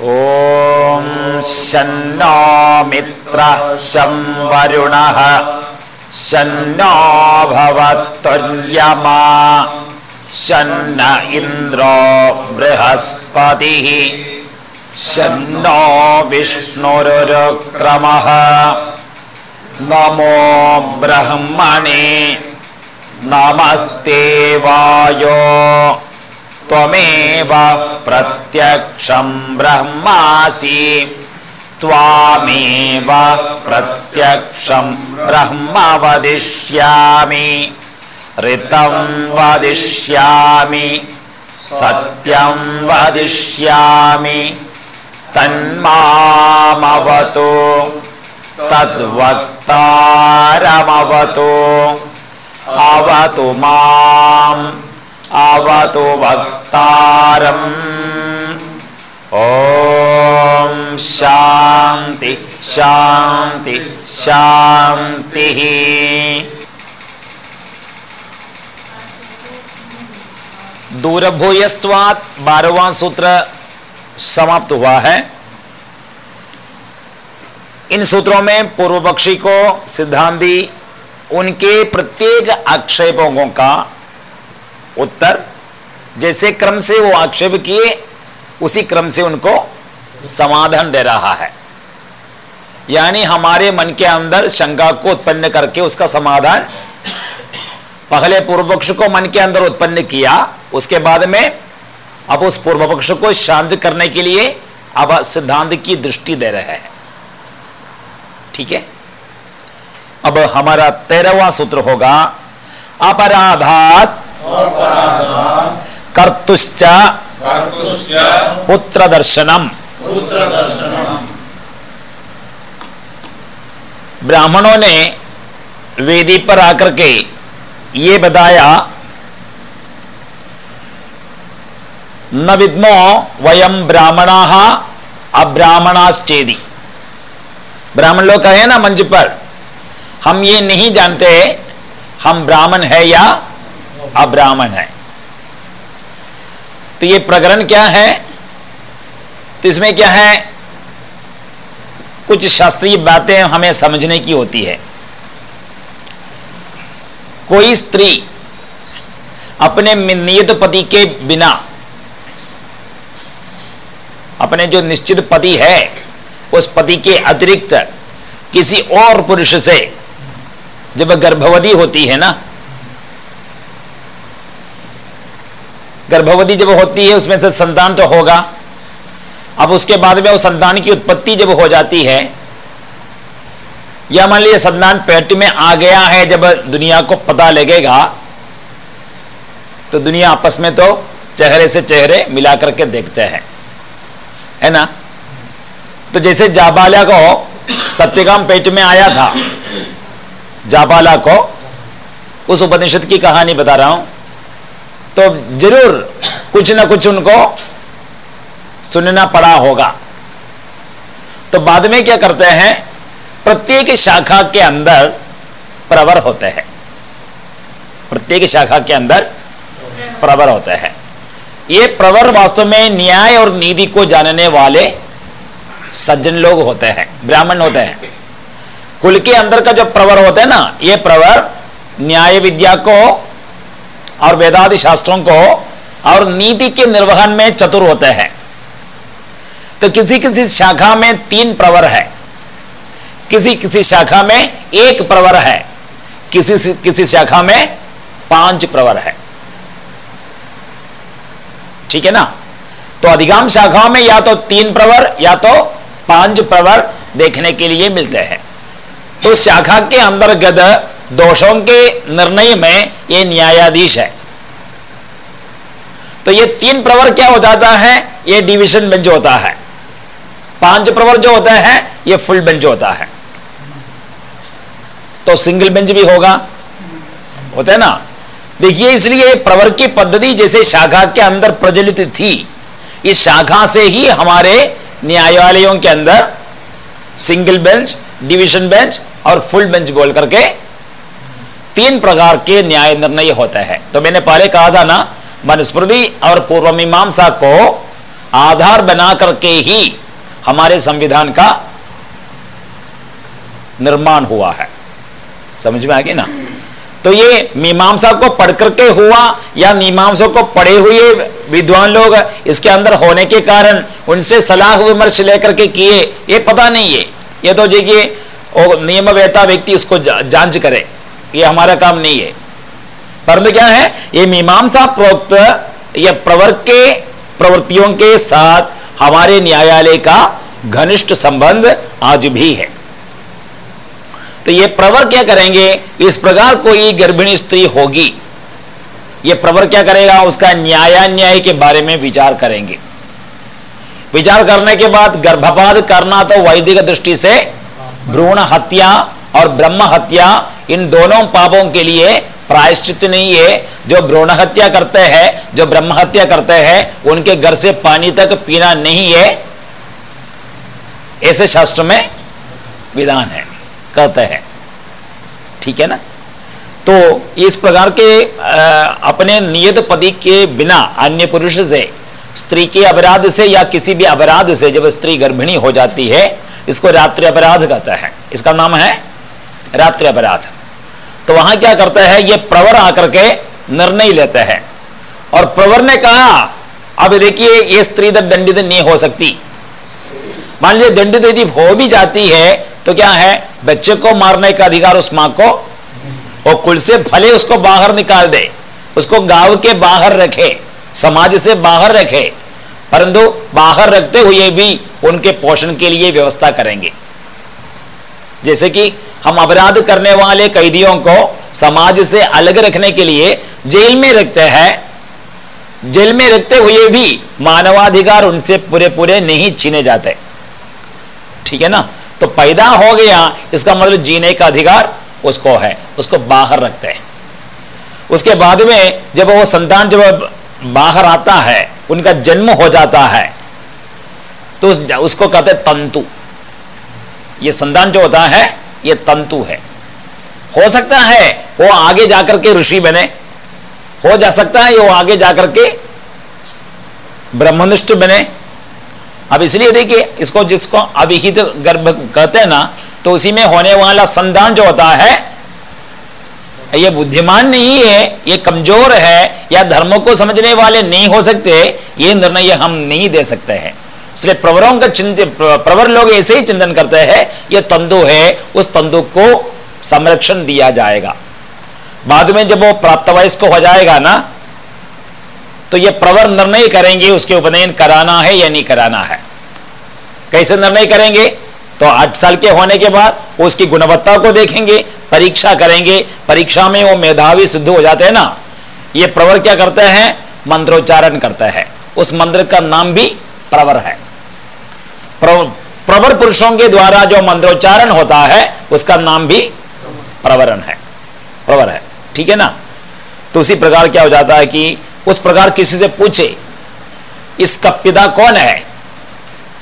ॐ शन्नो मित्रः शं वरुणः शन्नो भवत्तुल्यमा। शन्न इन्द्रो बृहस्पतिः। शन्नो विष्णुरुक्रमः नमो ब्रह्मणे। नमस्ते वायो त्वमेव प्रत्यक्षं ब्रह्मासि। त्वामेव प्रत्यक्षं ब्रह्म वदिष्यामि ऋतं वदिष्यामि सत्यं वदिष्यामि। तन्मामवतु तद्वक्तारमवतु। अवतु माम् अवतु वक्तारम् ॐ शान्ति शान्ति, शान्तिः। दूरभूयस्त्वात् बारहवां सूत्र समाप्त हुआ है। इन सूत्रों में पूर्व पक्षी को सिद्धांति, उनके प्रत्येक आक्षेपों का उत्तर जैसे क्रम से वो आक्षेप किए, उसी क्रम से उनको समाधान दे रहा है। यानी हमारे मन के अंदर शंका को उत्पन्न करके उसका समाधान पहले पूर्व पक्ष को मन के अंदर उत्पन्न किया, उसके बाद में अब उस पूर्व पक्ष को शांत करने के लिए अब सिद्धांत की दृष्टि दे रहे हैं। ठीक है? अब हमारा तेरहवा सूत्र होगा अपराधात कर्तुश्च पुत्र दर्शनम ब्राह्मणों ने वेदी पर आकर के ये बताया न विद्मो वयम ब्राह्मणा अब्राह्मणाश्चेदी ब्राह्मण लोग कहे ना मंच पर? हम ये नहीं जानते हम ब्राह्मण है या अब्राह्मण है। तो ये प्रकरण क्या है? तो इसमें क्या है? कुछ शास्त्रीय बातें हमें समझने की होती है। कोई स्त्री अपने नियत पति के बिना, अपने जो निश्चित पति है, उस पति के अतिरिक्त किसी और पुरुष से जब गर्भवती होती है ना गर्भवती जब होती है, उसमें से संतान तो होगा। अब उसके बाद में वो संतान की उत्पत्ति जब हो जाती है, या मान लीजिए संतान पेट में आ गया है, जब दुनिया को पता लगेगा तो दुनिया आपस में तो चेहरे से चेहरे मिला करके देखते हैं। है ना? तो जैसे जाबाला को सत्यकाम पेट में आया था, जाबाला को, उस उपनिषद की कहानी बता रहा हूँ। तो ज़रूर कुछ ना कुछ उनको सुनना पड़ा होगा। तो बाद में क्या करते हैं, प्रत्येक शाखा के अंदर प्रवर होते हैं। प्रत्येक शाखा के अंदर प्रवर होते हैं। ये प्रवर वास्तव में न्याय और नीति को जानने वाले सज्जन लोग होते हैं, ब्राह्मण होते हैं। कुल के अंदर का जो प्रवर होते हैं ना, ये प्रवर न्याय विद्या को और वेदादि शास्त्रों को और नीति के निर्वहन में चतुर होते हैं। तो किसी किसी शाखा में तीन प्रवर है। किसी किसी शाखा में एक प्रवर है। किसी किसी शाखा में पाँच प्रवर है। ठीक है ना? तो अधिकांश शाखाओं में या तो तीन प्रवर, या तो पाँच प्रवर देखने के लिए मिलते हैं। तो शाखा के अंतर्गत दोषों के निर्णय में ये न्यायाधीश है। तो ये तीन प्रवर क्या हो जाता है? ये डिवीज़न बेंच होता है। पाँच प्रवर जो होता है, ये फुल बेंच होता है। तो सिंगल बेंच भी होगा। होता है ना? देखिए, इसलिए प्रवर की पद्धति जैसे शाखा के अंदर प्रचलित थी, इस शाखा से ही हमारे न्यायालयों के अंदर सिंगल बेंच डिवीज़न बेंच और फुल बेंच बोल करके तीन प्रकार के न्याय निर्णय होते हैं। तो मैंने पहले कहा था ना, मनुस्मृति और पूर्व मीमांसा को आधार बना करके ही हमारे संविधान का निर्माण हुआ है। समझ में आ गई ना? तो ये मीमांसा को पढ़ करके हुआ या मीमांसा को पढ़े हुए विद्वान लोग इसके अंदर होने के कारण उनसे सलाह विमर्श लेकर के किए, ये पता नहीं है। ये तो देखिए नियम वेता व्यक्ति इसको जाँच करे। ये हमारा काम नहीं है। परंतु क्या है? ये मीमांसा प्रोक्त ये प्रवर के प्रवृत्तियों के साथ हमारे न्यायालय का घनिष्ठ संबंध आज भी है। तो ये प्रवर क्या करेंगे? इस प्रकार कोई गर्भिणी स्त्री होगी, ये प्रवर क्या करेगा? उसका न्यायान्याय के बारे में विचार करेंगे। विचार करने के बाद गर्भपात करना तो वैदिक दृष्टि से भ्रूण हत्या और ब्रह्म हत्या इन दोनों पापों के लिए प्रायश्चित नहीं है। जो भ्रूण हत्या करते हैं, जो ब्रह्म हत्या करते हैं, उनके घर से पानी तक पीना नहीं है। ऐसे शास्त्र में विधान है, कहते हैं। ठीक है ना? तो इस प्रकार के अपने नियत पति के बिना, अन्य पुरुष से, स्त्री के अपराध से या किसी भी अपराध से जब स्त्री गर्भिणी हो जाती है, इसको रात्रि अपराध कहता है। इसका नाम है रात्रि अपराध। तो वहाँ क्या करता है, ये प्रवर आकर के निर्णय लेते हैं। और प्रवर ने कहा, अब देखिए, ये स्त्री दंडित नहीं हो सकती। मान लीजिए, दंडित यदि हो भी जाती है तो क्या है? बच्चे को मारने का अधिकार उस माँ को और कुल से भले उसको बाहर निकाल दे, उसको गाँव के बाहर रखे, समाज से बाहर रखे, परंतु बाहर रखते हुए भी उनके पोषण के लिए व्यवस्था करेंगे। जैसे कि हम अपराध करने वाले कैदियों को समाज से अलग रखने के लिए जेल में रखते हैं। जेल में रखते हुए भी मानवाधिकार उनसे पूरे पूरे नहीं छीने जाते। ठीक है ना? तो पैदा हो गया इसका मतलब जीने का अधिकार उसको है उसको बाहर रखते हैं। उसके बाद में जब वो संतान जब बाहर आता है उनका जन्म हो जाता है तो उस, उसको कहते तंतु। ये संतान जो होता है, ये तंतु है। हो सकता है वो आगे जाकर के ऋषि बने। हो जा सकता है वो आगे जाकर के ब्रह्मनिष्ठ बने। अब इसलिए देखिए, इसको जिसको अभिहित गर्भ कहते हैं ना तो उसी में होने वाला संतान जो होता है, ये बुद्धिमान नहीं है, ये कमज़ोर है, या धर्म को समझने वाले नहीं हो सकते, ये निर्णय हम नहीं दे सकते हैं। इसलिए प्रवरों का चिंतन प्रवर लोग ऐसे ही चिंतन करते हैं, ये तंदु है, उस तंदु को संरक्षण दिया जाएगा। बाद में जब वो प्राप्त वयस्क हो जाएगा ना तो ये प्रवर निर्णय करेंगे, उसके उपनयन कराना है या नहीं कराना है। कैसे निर्णय करेंगे? तो आठ साल के होने के बाद उसकी गुणवत्ता को देखेंगे, परीक्षा करेंगे, परीक्षा में वो मेधावी सिद्ध हो जाते हैं ना, ये प्रवर क्या करते हैं? मंत्रोच्चारण करता है। उस मंत्र का नाम भी प्रवर है। प्रवर पुरुषों के द्वारा जो मंत्रोच्चारण होता है, उसका नाम भी प्रवरण है। प्रवर है। ठीक है ना? तो उसी प्रकार क्या हो जाता है कि उस प्रकार किसी से पूछे इसका पिता कौन है?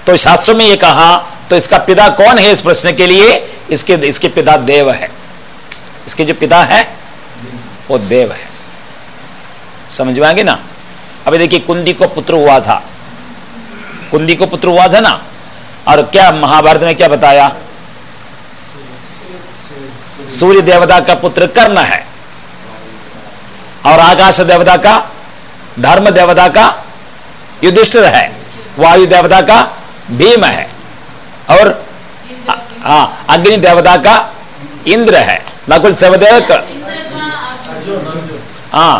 तो शास्त्र में ये कहा तो इसका पिता कौन है? इस प्रश्न के लिए इसके इसके पिता देव है। इसके जो पिता है, वो देव है। समझ में आगे ना? अभी देखिए, कुंदी को पुत्र हुआ था। कुंदी को पुत्र हुआ था ना? और क्या महाभारत में क्या बताया? सूर्य देवता का पुत्र कर्ण है। और आकाश देवता का, धर्म देवता का युधिष्ठिर है। वायु देवता का भीम है। और अग्नि देवता का इंद्र है। नकुल सहदेव का हाँ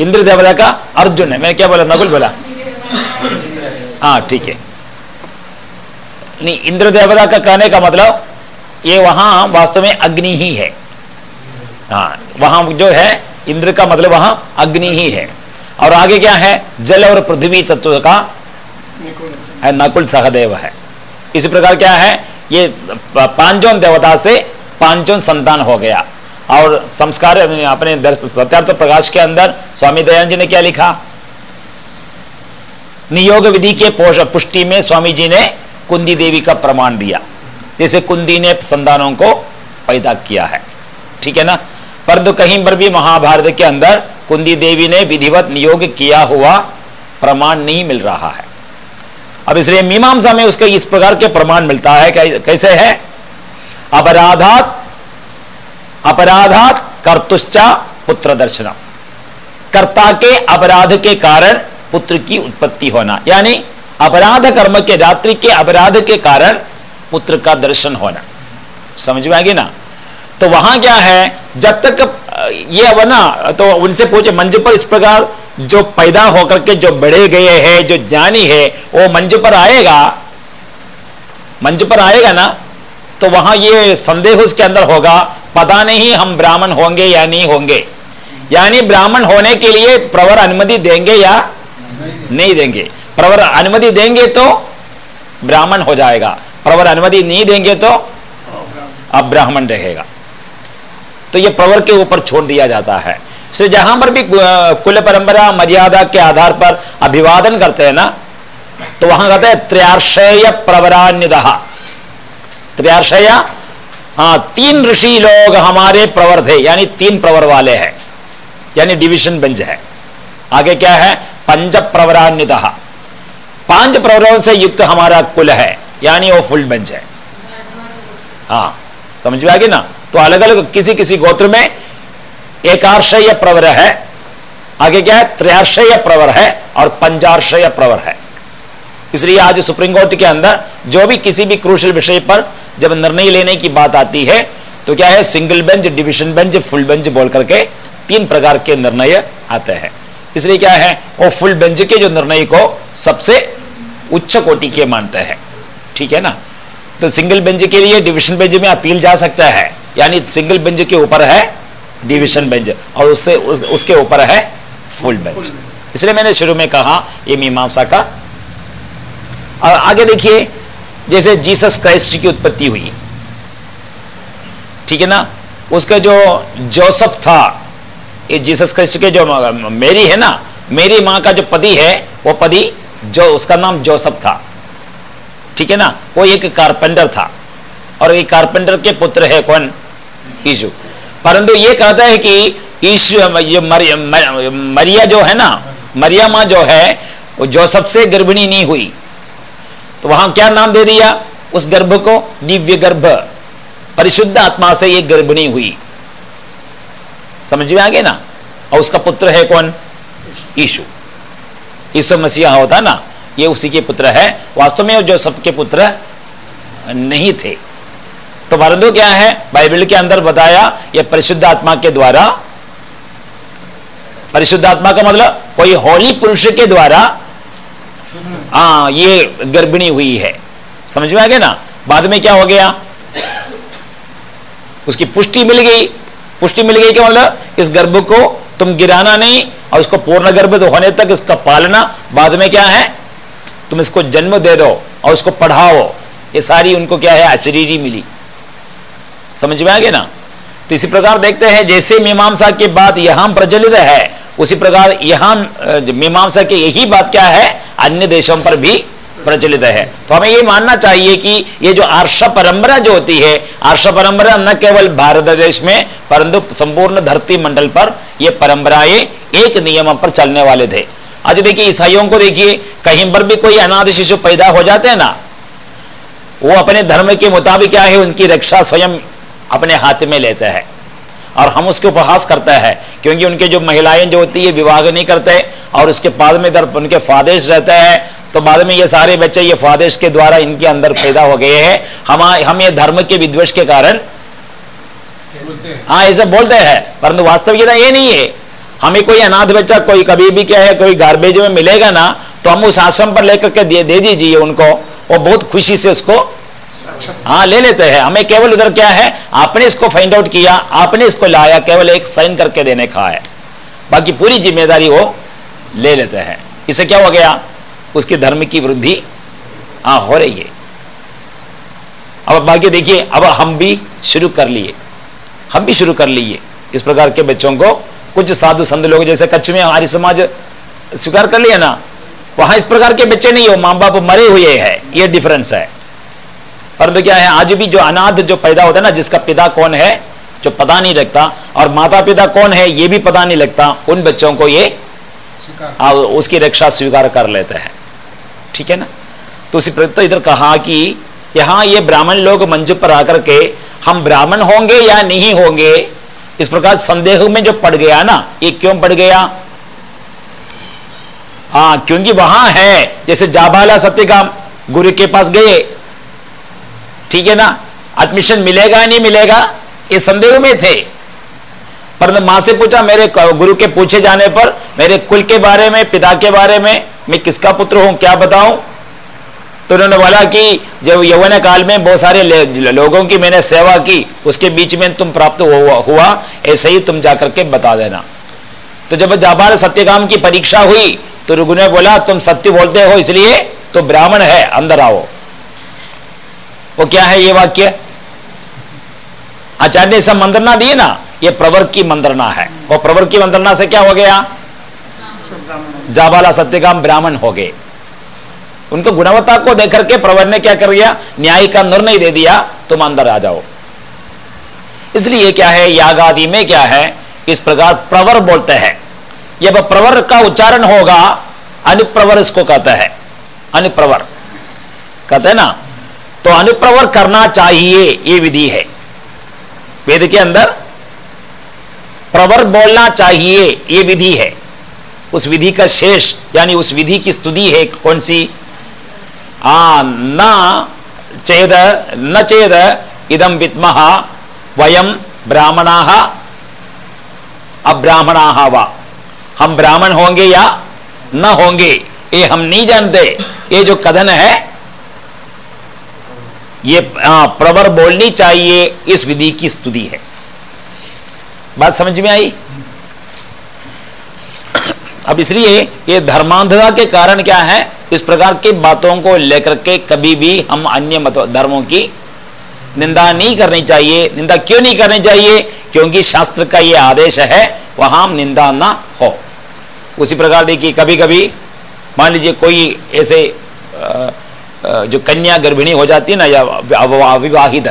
इंद्र देवता का अर्जुन है। मैंने क्या बोला? नकुल बोला। हाँ ठीक है। नहीं इंद्र देवता का कहने का मतलब ये वहाँ वास्तव में अग्नि ही है। हाँ वहाँ जो है, इंद्र का मतलब वहाँ अग्नि ही है। और आगे क्या है? जल और पृथ्वी तत्व का है, नकुल सहदेव है। इसी प्रकार क्या है? ये पाँचों देवता से पाँचों संतान हो गया। और संस्कार, अपने दर्श, सत्यार्थ प्रकाश के अंदर स्वामी दयान जी ने क्या लिखा? नियोग विधि के पुष्टि में स्वामी जी ने कुंदी देवी का प्रमाण दिया। जैसे कुंदी ने संतानों को पैदा किया है। ठीक है ना? परंतु कहीं पर भी महाभारत के अंदर कुंदी देवी ने विधिवत नियोग किया हुआ प्रमाण नहीं मिल रहा है। अब इसलिए मीमांसा में उसके इस प्रकार के प्रमाण मिलता है। कैसे है? अपराधात अपराधात कर्तुश्चा पुत्र दर्शनम कर्ता के अपराध के कारण पुत्र की उत्पत्ति होना। यानी अपराध कर्म के रात्रि के अपराध के कारण पुत्र का दर्शन होना। समझ में आएगी ना? तो वहाँ क्या है? जब तक ये अब ना तो उनसे पूछे मंच पर इस प्रकार जो पैदा होकर के जो बड़े गए हैं, जो ज्ञानी है, वो मंच पर आएगा? मंच पर आएगा ना? तो वहाँ ये संदेह उसके अंदर होगा, पता नहीं हम ब्राह्मण होंगे या नहीं होंगे। यानी ब्राह्मण होने के लिए प्रवर अनुमति देंगे या नहीं देंगे? प्रवर अनुमति देंगे तो ब्राह्मण हो जाएगा। प्रवर अनुमति नहीं देंगे तो अब ब्राह्मण रहेगा। तो ये प्रवर के ऊपर छोड़ दिया जाता है। से जहाँ पर भी कुल परंपरा, मर्यादा के आधार पर अभिवादन करते हैं ना तो वहाँ कहते हैं त्रयाशय प्रवरान्यद। त्रयाशय हाँ तीन ऋषि लोग हमारे प्रवर थे, यानी तीन प्रवर वाले हैं, यानी डिविजन बेंच है। आगे क्या है? पंच प्रवरान्यत पाँच प्रवरों से युक्त हमारा कुल है, यानी वो फुल बेंच है। हाँ समझ में आ गई ना? तो अलग अलग किसी किसी गोत्र में एक आर्षय प्रवर है, आगे क्या है? त्रयाशय प्रवर है और पंचाशय प्रवर है। इसलिए आज सुप्रीम कोर्ट के अंदर जो भी किसी भी क्रूशल विषय पर जब निर्णय लेने की बात आती है तो क्या है? Single bench division bench full bench बोल करके तीन प्रकार के निर्णय आते हैं। इसलिए क्या है? वो फुल बेंच के जो निर्णय को सबसे उच्च कोटि के मानते हैं। ठीक है ना? तो सिंगल बेंच के लिए डिविजन बेंच में अपील जा सकता है। यानी सिंगल बेंच के ऊपर है डिविजन बेंच और उससे उस, उसके ऊपर है फुल बेंच इसलिए मैंने शुरू में कहा ये मीमांसा का और आगे देखिए जैसे जीसस क्राइस्ट की उत्पत्ति हुई। ठीक है ना? उसका जो जोसफ था ये जीसस क्राइस्ट के जो मेरी है ना मेरी माँ का जो पति है वो पति जो उसका नाम जोसफ था। ठीक है ना? वो एक कारपेंटर था। और एक कारपेंटर के पुत्र है कौन? यीशु। परंतु ये कहता है कि ईशु ये मरिया जो है ना, मरिया माँ जो है, वो जोसफ से गर्भिणी नहीं हुई। तो वहाँ क्या नाम दे दिया? उस गर्भ को, दिव्य गर्भ। परिशुद्ध आत्मा से ये गर्भिणी हुई। समझ में आ गए ना? और उसका पुत्र है कौन? ईशु ईश्वर मसीहा होता ना, ये उसी के पुत्र है। वास्तव में जो सबके पुत्र नहीं थे। तो परंतु क्या है? बाइबल के अंदर बताया, ये परिशुद्ध आत्मा के द्वारा, परिशुद्ध आत्मा का मतलब कोई होली पुरुष के द्वारा हाँ ये गर्भिणी हुई है। समझ में आ गया ना? बाद में क्या हो गया? उसकी पुष्टि मिल गई। पुष्टि मिल गई क्या मतलब? इस गर्भ को तुम गिराना नहीं और उसको पूर्ण गर्भित होने तक इसका पालना बाद में क्या है? तुम इसको जन्म दे दो और उसको पढ़ाओ। ये सारी उनको क्या है? अशरीरी मिली। समझ में आ गया ना? तो इसी प्रकार देखते हैं, जैसे मीमांसा की बात यहाँ प्रचलित है, उसी प्रकार यहाँ मीमांसा की यही बात क्या है? अन्य देशों पर भी प्रचलित है। तो हमें ये मानना चाहिए कि ये जो आर्ष परंपरा जो होती है, आर्ष परंपरा न केवल भारत देश में, परंतु संपूर्ण धरती मंडल पर ये परंपराएँ एक नियम पर चलने वाले थे। आज देखिए, ईसाइयों को देखिए, कहीं पर भी कोई अनाथ शिशु पैदा हो जाते हैं ना, वो अपने धर्म के मुताबिक क्या है, उनकी रक्षा स्वयं अपने हाथ में लेते हैं। और हम उसके उपहास करते हैं, क्योंकि उनके जो महिलाएँ जो होती है, विवाह नहीं करते, और उसके बाद में उनके फादेश रहते हैं तो बाद में ये सारे बच्चे ये फादेश के द्वारा इनके अंदर पैदा हो गए हैं। हम हम ये धर्म के विद्वेष के कारण हाँ। ऐसे बोलते हैं। परंतु वास्तविकता ये नहीं है। हमें कोई अनाथ बच्चा कोई कभी भी क्या है कोई गार्बेज में मिलेगा ना तो हम उस आश्रम पर लेकर के दे, दे दीजिए उनको। वो बहुत खुशी से उसको हाँ ले लेते हैं। हमें केवल उधर क्या है? आपने इसको फाइंड आउट किया आपने इसको लाया केवल एक साइन करके देने का है। बाकी पूरी ज़िम्मेदारी वो ले लेते हैं। इसे क्या हो गया? उसके धर्म की वृद्धि हाँ हो रही है। अब बाकी देखिए अब हम भी शुरू कर लिए। हम भी शुरू कर लिए। इस प्रकार के बच्चों को कुछ साधु संत लोग जैसे कच्छ में हमारी समाज स्वीकार कर लिया ना वहाँ इस प्रकार के बच्चे नहीं हो माँ बाप मरे हुए हैं। ये डिफरेंस है। परंतु क्या है आज भी जो अनाथ जो पैदा होता है ना जिसका पिता कौन है जो पता नहीं लगता और माता पिता कौन है ये भी पता नहीं लगता उन बच्चों को ये आ, उसकी रक्षा स्वीकार कर लेते हैं। ठीक है ना? तो उसी तो इधर कहा कि यहाँ ये ब्राह्मण लोग मंच पर आकर के, हम ब्राह्मण होंगे या नहीं होंगे? इस प्रकार संदेह में जो पड़ गया ना, ये क्यों पड़ गया? हाँ क्योंकि वहाँ है, जैसे जाबाला सत्यकाम गुरु के पास गए। ठीक है ना? एडमिशन मिलेगा, नहीं मिलेगा? ये संदेह में थे। परंतु माँ से पूछा मेरे गुरु के पूछे जाने पर मेरे कुल के बारे में पिता के बारे में मैं किसका पुत्र हूँ क्या बताऊँ? तो उन्होंने बोला कि जब यौवन काल में बहुत सारे लोगों की मैंने सेवा की उसके बीच में तुम प्राप्त हुआ, हुआ ऐसे ही तुम जाकर के बता देना। तो जब जाबार सत्यकाम की परीक्षा हुई तो रुगु ने बोला तुम सत्य बोलते हो इसलिए तो ब्राह्मण है अंदर आओ। वो क्या है ये वाक्य? आचार्य सब मंत्रणा दी ना? ये प्रवर की मंत्रणा है। और प्रवर की मंत्रणा से क्या हो गया? जाबाला सत्यकाम ब्राह्मण हो गए। उनको गुणवत्ता को देखकर के प्रवर ने क्या कर दिया? न्याय का निर्णय दे दिया, तुम अंदर आ जाओ। इसलिए क्या है? याग आदि में क्या है? इस प्रकार प्रवर बोलते हैं। जब प्रवर का उच्चारण होगा, अनुप्रवर इसको कहता है। अनुप्रवर। कहते हैं ना? तो अनुप्रवर करना चाहिए, ये विधि है। वेद के अंदर प्रवर बोलना चाहिए, ये विधि है। उस विधि का शेष, यानी उस विधि की स्तुति है कौन सी? आ, न चेद न चेद इदम विद्मह वयम ब्राह्मणा, अब्राह्मणा वा। हम ब्राह्मण होंगे या न होंगे, ये हम नहीं जानते। ये जो कथन है, ये प्रवर बोलनी चाहिए, इस विधि की स्तुति है। बात समझ में आई? अब इसलिए ये धर्मांधता के कारण क्या है? इस प्रकार की बातों को लेकर के कभी भी हम अन्य मत, धर्मों की निंदा नहीं करनी चाहिए। निंदा क्यों नहीं करनी चाहिए? क्योंकि शास्त्र का ये आदेश है, वहाँ निंदा ना हो। उसी प्रकार देखिए कभी कभी मान लीजिए कोई ऐसे जो कन्या गर्भिणी हो जाती है ना, या अविवाहित,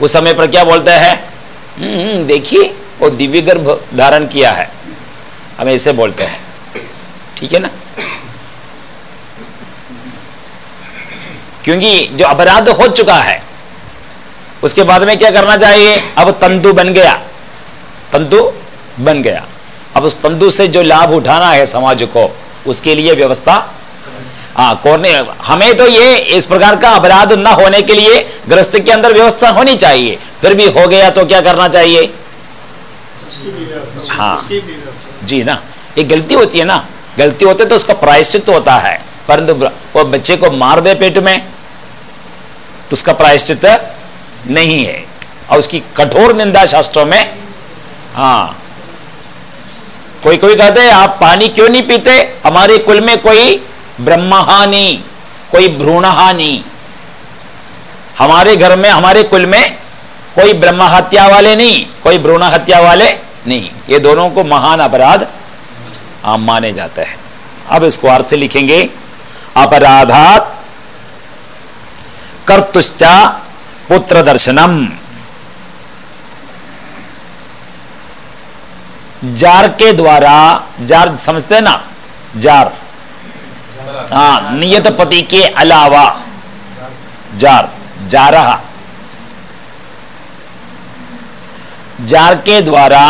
उस समय पर क्या बोलते हैं? देखिए, वो दिव्य गर्भ धारण किया है। हम ऐसे बोलते हैं। ठीक है ना? क्योंकि जो अपराध हो चुका है, उसके बाद में क्या करना चाहिए? अब तंतु बन गया। तंतु बन गया। अब उस तंतु से जो लाभ उठाना है समाज को, उसके लिए व्यवस्था हाँ हमें तो ये इस प्रकार का अपराध न होने के लिए ग्रस्त के अंदर व्यवस्था होनी चाहिए। फिर भी हो गया तो क्या करना चाहिए? हाँ। जी ना। ये गलती होती है ना। गलती होते तो उसका प्रायश्चित होता है। परंतु वो बच्चे को मार दे पेट में तो उसका प्रायश्चित नहीं है। और उसकी कठोर निंदा शास्त्रों में हाँ। कोई कोई कहते हैं, आप पानी क्यों नहीं पीते? हमारे कुल में कोई ब्रह्महानि, कोई भ्रूणहानि। हमारे घर में, हमारे कुल में कोई ब्रह्म हत्या वाले नहीं, कोई भ्रूण हत्या वाले नहीं। ये दोनों को महान अपराध माने जाते हैं। अब इसको अर्थ लिखेंगे, अपराधात कर्तुश्चा पुत्र दर्शनम जार के द्वारा, जार समझते ना? जार। हाँ नियत पति के अलावा जार जा रहा जार के द्वारा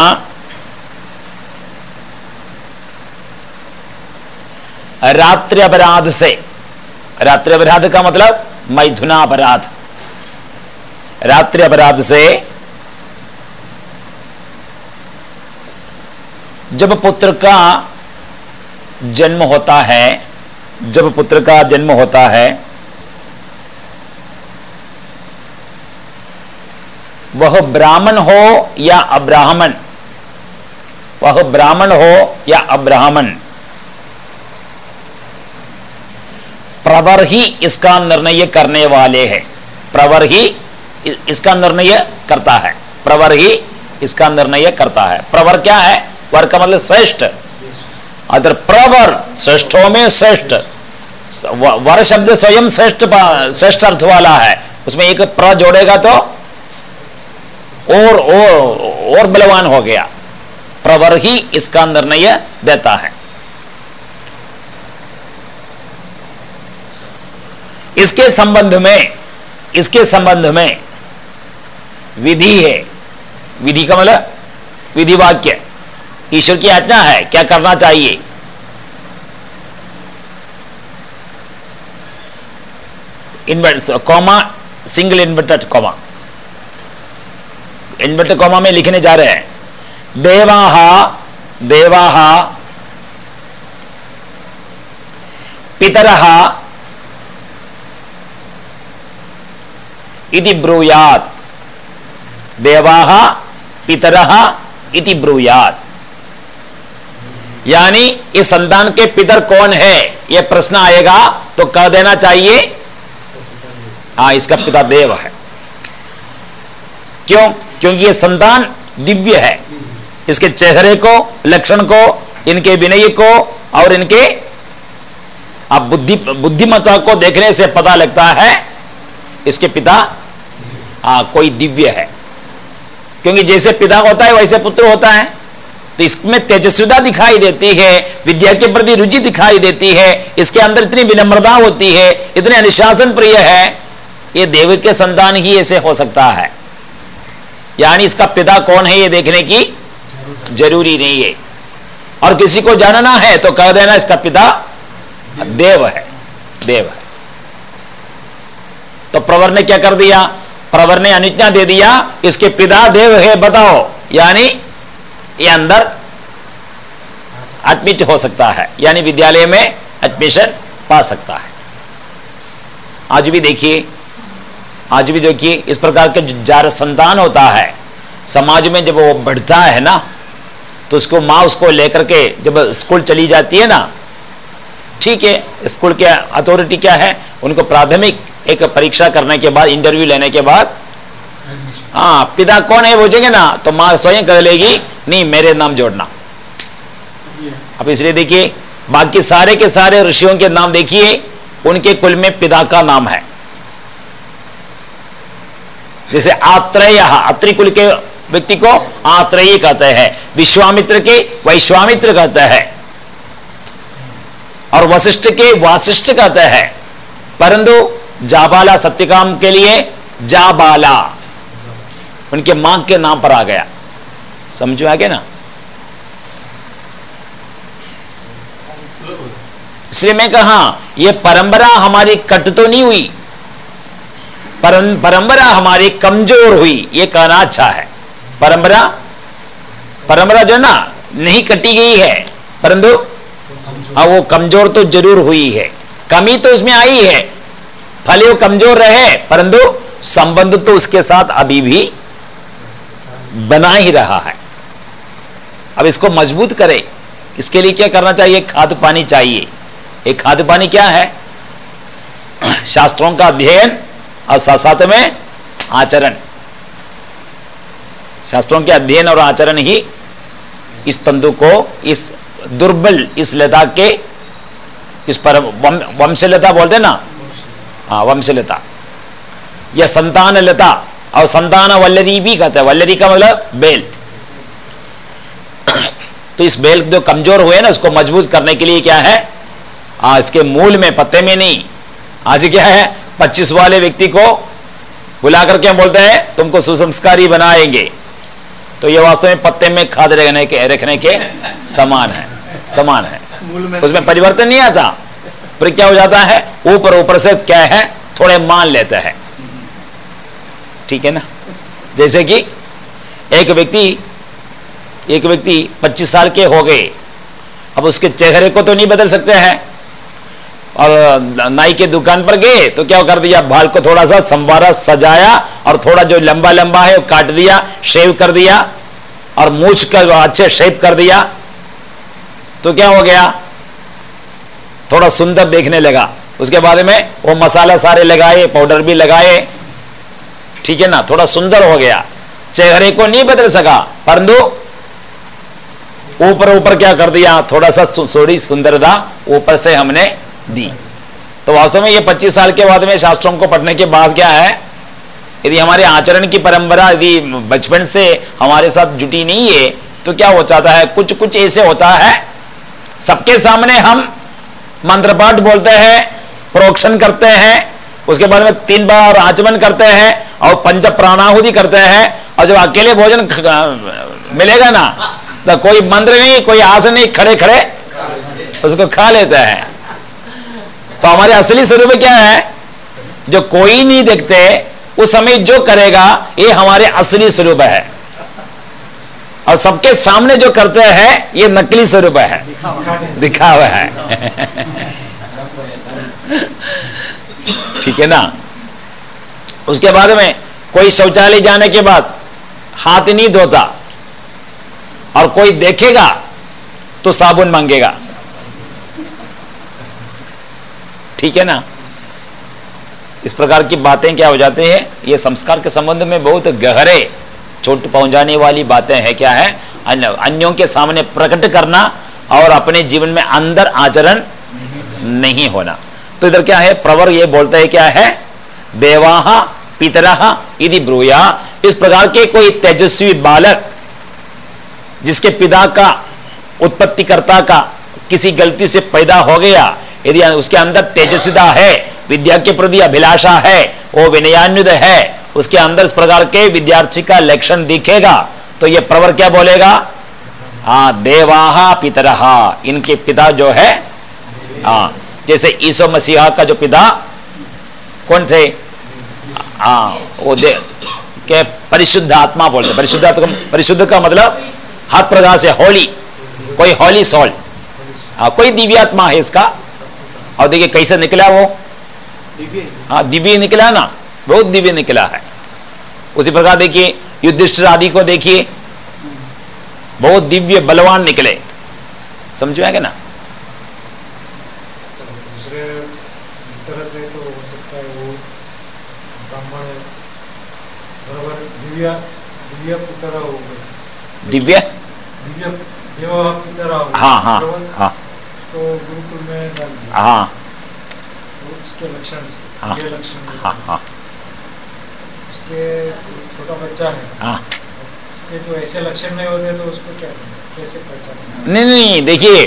रात्रि अपराध से रात्रि अपराध का मतलब मैथुना अपराध रात्रि अपराध से जब पुत्र का जन्म होता है जब पुत्र का जन्म होता है वह ब्राह्मण हो या अब्राह्मण? वह ब्राह्मण हो या अब्राह्मण? प्रवर ही इसका निर्णय करने वाले हैं। प्रवर ही इसका निर्णय करता है। प्रवर ही इसका निर्णय करता है। प्रवर क्या है? वर का मतलब श्रेष्ठ। अगर प्रवर श्रेष्ठों में श्रेष्ठ वर शब्द स्वयं श्रेष्ठ श्रेष्ठ अर्थ वाला है। उसमें एक प्र जोड़ेगा तो और और और बलवान हो गया। प्रवर ही इसका निर्णय देता है। इसके संबंध में, इसके संबंध में विधि है। विधि का मतलब विधि वाक्य ईश्वर की आज्ञा है, क्या करना चाहिए? Invert comma single inverted comma inverted comma में लिखने जा रहे हैं। देवाहा देवाहा पितरः इति ब्रूयात। देवाः पितरः इति ब्रूयात। यानी इस संतान के पितर कौन है? यह प्रश्न आएगा तो कह देना चाहिए हाँ इसका पिता देव है। क्यों? क्योंकि यह संतान दिव्य है। इसके चेहरे को लक्षण को इनके विनय को और इनके अब बुद्धि बुद्धिमत्ता को देखने से पता लगता है इसके पिता आ, कोई दिव्य है। क्योंकि जैसे पिता होता है वैसे पुत्र होता है। तो इसमें तेजस्विता दिखाई देती है विद्या के प्रति रुचि दिखाई देती है इसके अंदर इतनी विनम्रता होती है इतने अनुशासन प्रिय है ये देव के संतान ही ऐसे हो सकता है। यानी इसका पिता कौन है ये देखने की ज़रूरी नहीं है। और किसी को जानना है तो कह देना इसका पिता देव है देव है। तो प्रवर ने क्या कर दिया? प्रवर ने अनुज्ञा दे दिया, इसके पिता देव है, बताओ। यानी ये अंदर एडमिट हो सकता है, यानी विद्यालय में एडमिशन पा सकता है। आज भी देखिए आज भी देखिए, इस प्रकार के जार संतान होता है, समाज में जब वो बढ़ता है ना तो उसको माँ उसको लेकर के जब स्कूल चली जाती है ना, ठीक है, स्कूल के अथॉरिटी क्या है? उनको प्राथमिक एक परीक्षा करने के बाद इंटरव्यू लेने के बाद हाँ पिता कौन है पूछेंगे ना तो माँ स्वयं कर लेगी, नहीं, मेरे नाम जोड़ना। अब इसलिए देखिए, बाकी सारे के सारे ऋषियों के नाम देखिए, उनके कुल में पिता का नाम है। जैसे आत्रेय अत्रि कुल के व्यक्ति को आत्रेय कहते हैं। विश्वामित्र के वैश्वामित्र कहते हैं। और वशिष्ठ के वाशिष्ठ कहते हैं। परंतु जाबाला सत्यकाम के लिए जाबाला, उनके माँ के नाम पर आ गया। समझो आगे ना? इसलिए मैं कहा यह परंपरा हमारी कट तो नहीं हुई। परंपरा हमारी कमज़ोर हुई यह कहना अच्छा है। परंपरा? परंपरा जो ना, नहीं कटी गई है। परंतु हाँ वो कमज़ोर तो ज़रूर हुई है। कमी तो उसमें आई है। भले वो कमज़ोर रहे, परंतु संबंध तो उसके साथ अभी भी बना ही रहा है। अब इसको मज़बूत करे। इसके लिए क्या करना चाहिए? खाद पानी चाहिए। एक खाद पानी क्या है? शास्त्रों का अध्ययन और साथ साथ में आचरण। शास्त्रों के अध्ययन और आचरण ही इस तंतु को इस दुर्बल इस लता के इस पर वंशलता बोलते ना? हाँ वंशलता। या संतान लता और संतान वल्लरी भी कहते हैं। वल्लरी का मतलब बेल। तो इस बेल जो कमज़ोर हुए ना उसको मज़बूत करने के लिए क्या है? आ, इसके मूल में पत्ते में नहीं। आज क्या है? पच्चीस वाले व्यक्ति को बुला करके हम बोलते हैं? तुमको सुसंस्कारी बनाएँगे। तो ये वास्तव में पत्ते में खाद रखने के रखने के समान है समान है। उसमें परिवर्तन नहीं आता। फिर क्या हो जाता है? ऊपर ऊपर से क्या है? थोड़े मान लेते हैं। ठीक है ना? जैसे कि एक व्यक्ति एक व्यक्ति 25 साल के हो गए। अब उसके चेहरे को तो नहीं बदल सकते हैं। और नाई के दुकान पर गए तो क्या कर दिया? बाल को थोड़ा सा संवारा सजाया और थोड़ा जो लंबा लंबा है वो काट दिया, शेव कर दिया और मूछ कर अच्छे शेप कर दिया। तो क्या हो गया? थोड़ा सुंदर देखने लगा। उसके बाद में वो मसाला सारे लगाए, पाउडर भी लगाए। ठीक है ना? थोड़ा सुंदर हो गया। चेहरे को नहीं बदल सका। परंतु ऊपर ऊपर क्या कर दिया? थोड़ा सा थोड़ी सुंदरता ऊपर से हमने दी। तो वास्तव में ये 25 साल के बाद में शास्त्रों को पढ़ने के बाद क्या है? यदि हमारे आचरण की परंपरा यदि बचपन से हमारे साथ जुटी नहीं है तो क्या हो जाता है कुछ कुछ ऐसे होता है। सबके सामने हम मंत्र पाठ बोलते हैं, प्रोक्षण करते हैं, उसके बाद में तीन बार आचमन करते हैं और पंच प्राणाहुति करते हैं और जब अकेले भोजन मिलेगा ना तो कोई मंत्र नहीं, कोई आसन नहीं खड़े खड़े उसको खा लेते हैं। तो हमारे असली स्वरूप क्या है? जो कोई नहीं देखते, उस समय जो करेगा, ये हमारे असली स्वरूप है। और सबके सामने जो करते हैं, ये नकली स्वरूप है। दिखा हुआ है। ठीक है ना? उसके बाद में कोई शौचालय जाने के बाद हाथ नहीं धोता, और कोई देखेगा तो साबुन मांगेगा। ठीक है ना? इस प्रकार की बातें क्या हो जाती हैं? ये संस्कार के संबंध में बहुत गहरे चोट पहुँचाने वाली बातें हैं। क्या है? अन्यों के सामने प्रकट करना और अपने जीवन में अंदर आचरण नहीं होना। तो इधर क्या है? प्रवर ये बोलता है, क्या है? देवाहा पितरहा यदि ब्रूया। इस प्रकार के कोई तेजस्वी बालक जिसके पिता का, उत्पत्तिकर्ता का किसी गलती से पैदा हो गया यदि उसके अंदर तेजस्विता है विद्या के प्रति अभिलाषा है, वो विनयान्वित है, उसके अंदर इस प्रकार के विद्यार्थी का लक्षण दिखेगा तो ये प्रवर क्या बोलेगा? हाँ देवाहा पितरहा इनके पिता जो है हाँ जैसे ईसो मसीहा का जो पिता, कौन थे? हाँ वो दे, के परिशुद्ध आत्मा बोलते परिशुद्ध आत्मा परिशुद्ध का मतलब हाथ प्रकार से होली, कोई होली सोल। हाँ कोई दिव्यात्मा है इसका और देखिए कैसे निकला वो? हाँ दिव्य निकला ना? बहुत दिव्य निकला है। उसी प्रकार देखिए युद्धिष्ठ आदि को देखिए। बहुत दिव्य बलवान निकले। समझ में ना? दूसरे इस तरह से तो हो सकता है वो ब्राह्मण बराबर दिव्य दिव्य हो गए। दिव्य? दिव्य देव हाँ हाँ हाँ। गुरुकुल में डाल दिया। हाँ। तो उसके लक्षण से हाँ, ये लक्षण हाँ हाँ। उसके छोटा बच्चा है। हाँ। उसके जो ऐसे लक्षण नहीं होते तो उसको क्या कैसे पहचानना नहीं नहीं देखिए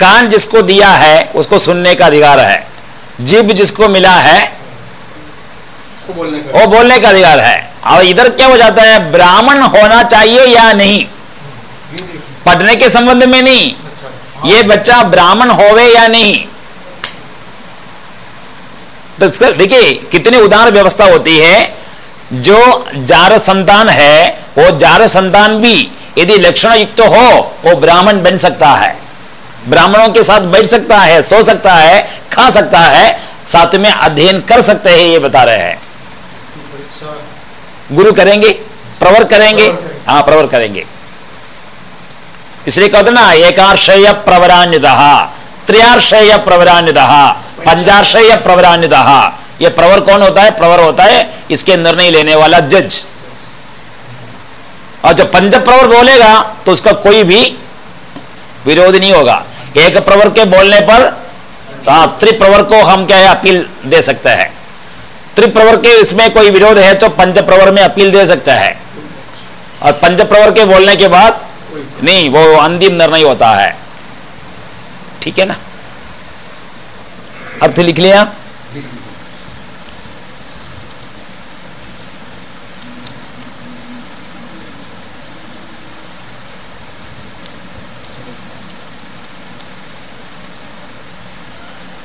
कान जिसको दिया है उसको सुनने का अधिकार है। जीभ जिसको मिला है उसको बोलने का वो बोलने का अधिकार है। और इधर क्या हो जाता है? ब्राह्मण होना चाहिए या नहीं? पढ़ने के संबंध में नहीं। अच्छा ये बच्चा ब्राह्मण होवे या नहीं? तो देखिए कितनी उदार व्यवस्था होती है। जो जार संतान है वो जार संतान भी यदि लक्षण युक्त हो वो ब्राह्मण बन सकता है। ब्राह्मणों के साथ बैठ सकता है सो सकता है खा सकता है साथ में अध्ययन कर सकते हैं ये बता रहे हैं। गुरु करेंगे? प्रवर करेंगे? प्रवर करेंगे। हाँ प्रवर करेंगे। इसलिए कहते ना एकार्षय प्रवरान्यत त्रियार्षय प्रवरान्यत पंचार्षय प्रवरान्यत ये प्रवर कौन होता है प्रवर होता है इसके निर्णय लेने वाला जज और जब पंच प्रवर बोलेगा तो उसका कोई भी विरोध नहीं होगा एक प्रवर के बोलने पर त्रिप्रवर को हम क्या है अपील दे सकते हैं त्रिप्रवर के इसमें कोई विरोध है तो पंच प्रवर में अपील दे सकता है और पंच प्रवर के बोलने के बाद नहीं, वो अंतिम निर्णय होता है। ठीक है ना? अर्थ लिख लिया?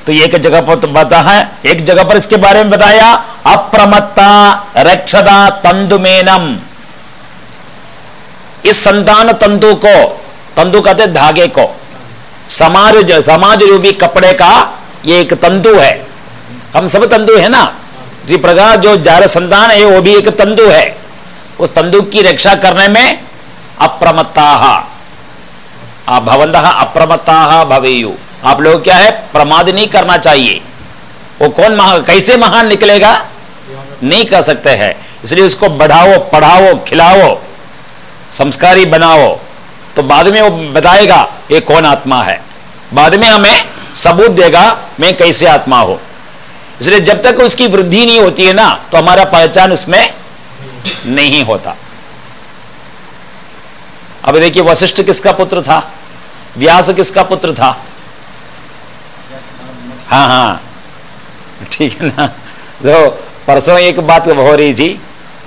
तो एक जगह पर बता है, एक जगह पर इसके बारे में बताया, अप्रमत्ता रक्षदा तंदुमेनम। इस संतान तंतु को, तंतु कहते धागे को। समाज समाज रूपी कपड़े का ये एक तंतु है। हम सब तंतु है ना? जी प्रकार जो जार संतान है, वो भी एक तंतु है। उस तंतु की रक्षा करने में अप्रमत्ता। भवंत अप्रमत्ता भवेयु। आप लोग क्या है? प्रमाद नहीं करना चाहिए। वो कौन महा, कैसे महान निकलेगा? नहीं कर सकते हैं। इसलिए उसको बढ़ाओ, पढ़ाओ, खिलाओ। संस्कारी बनाओ तो बाद में वो बताएगा, ये कौन आत्मा है? बाद में हमें सबूत देगा, मैं कैसे आत्मा हो? इसलिए जब तक उसकी वृद्धि नहीं होती है ना तो हमारा पहचान उसमें नहीं होता। अब देखिए, वशिष्ठ किसका पुत्र था? व्यास किसका पुत्र था? हाँ हाँ। ठीक है ना। तो परसों एक बात हो रही थी।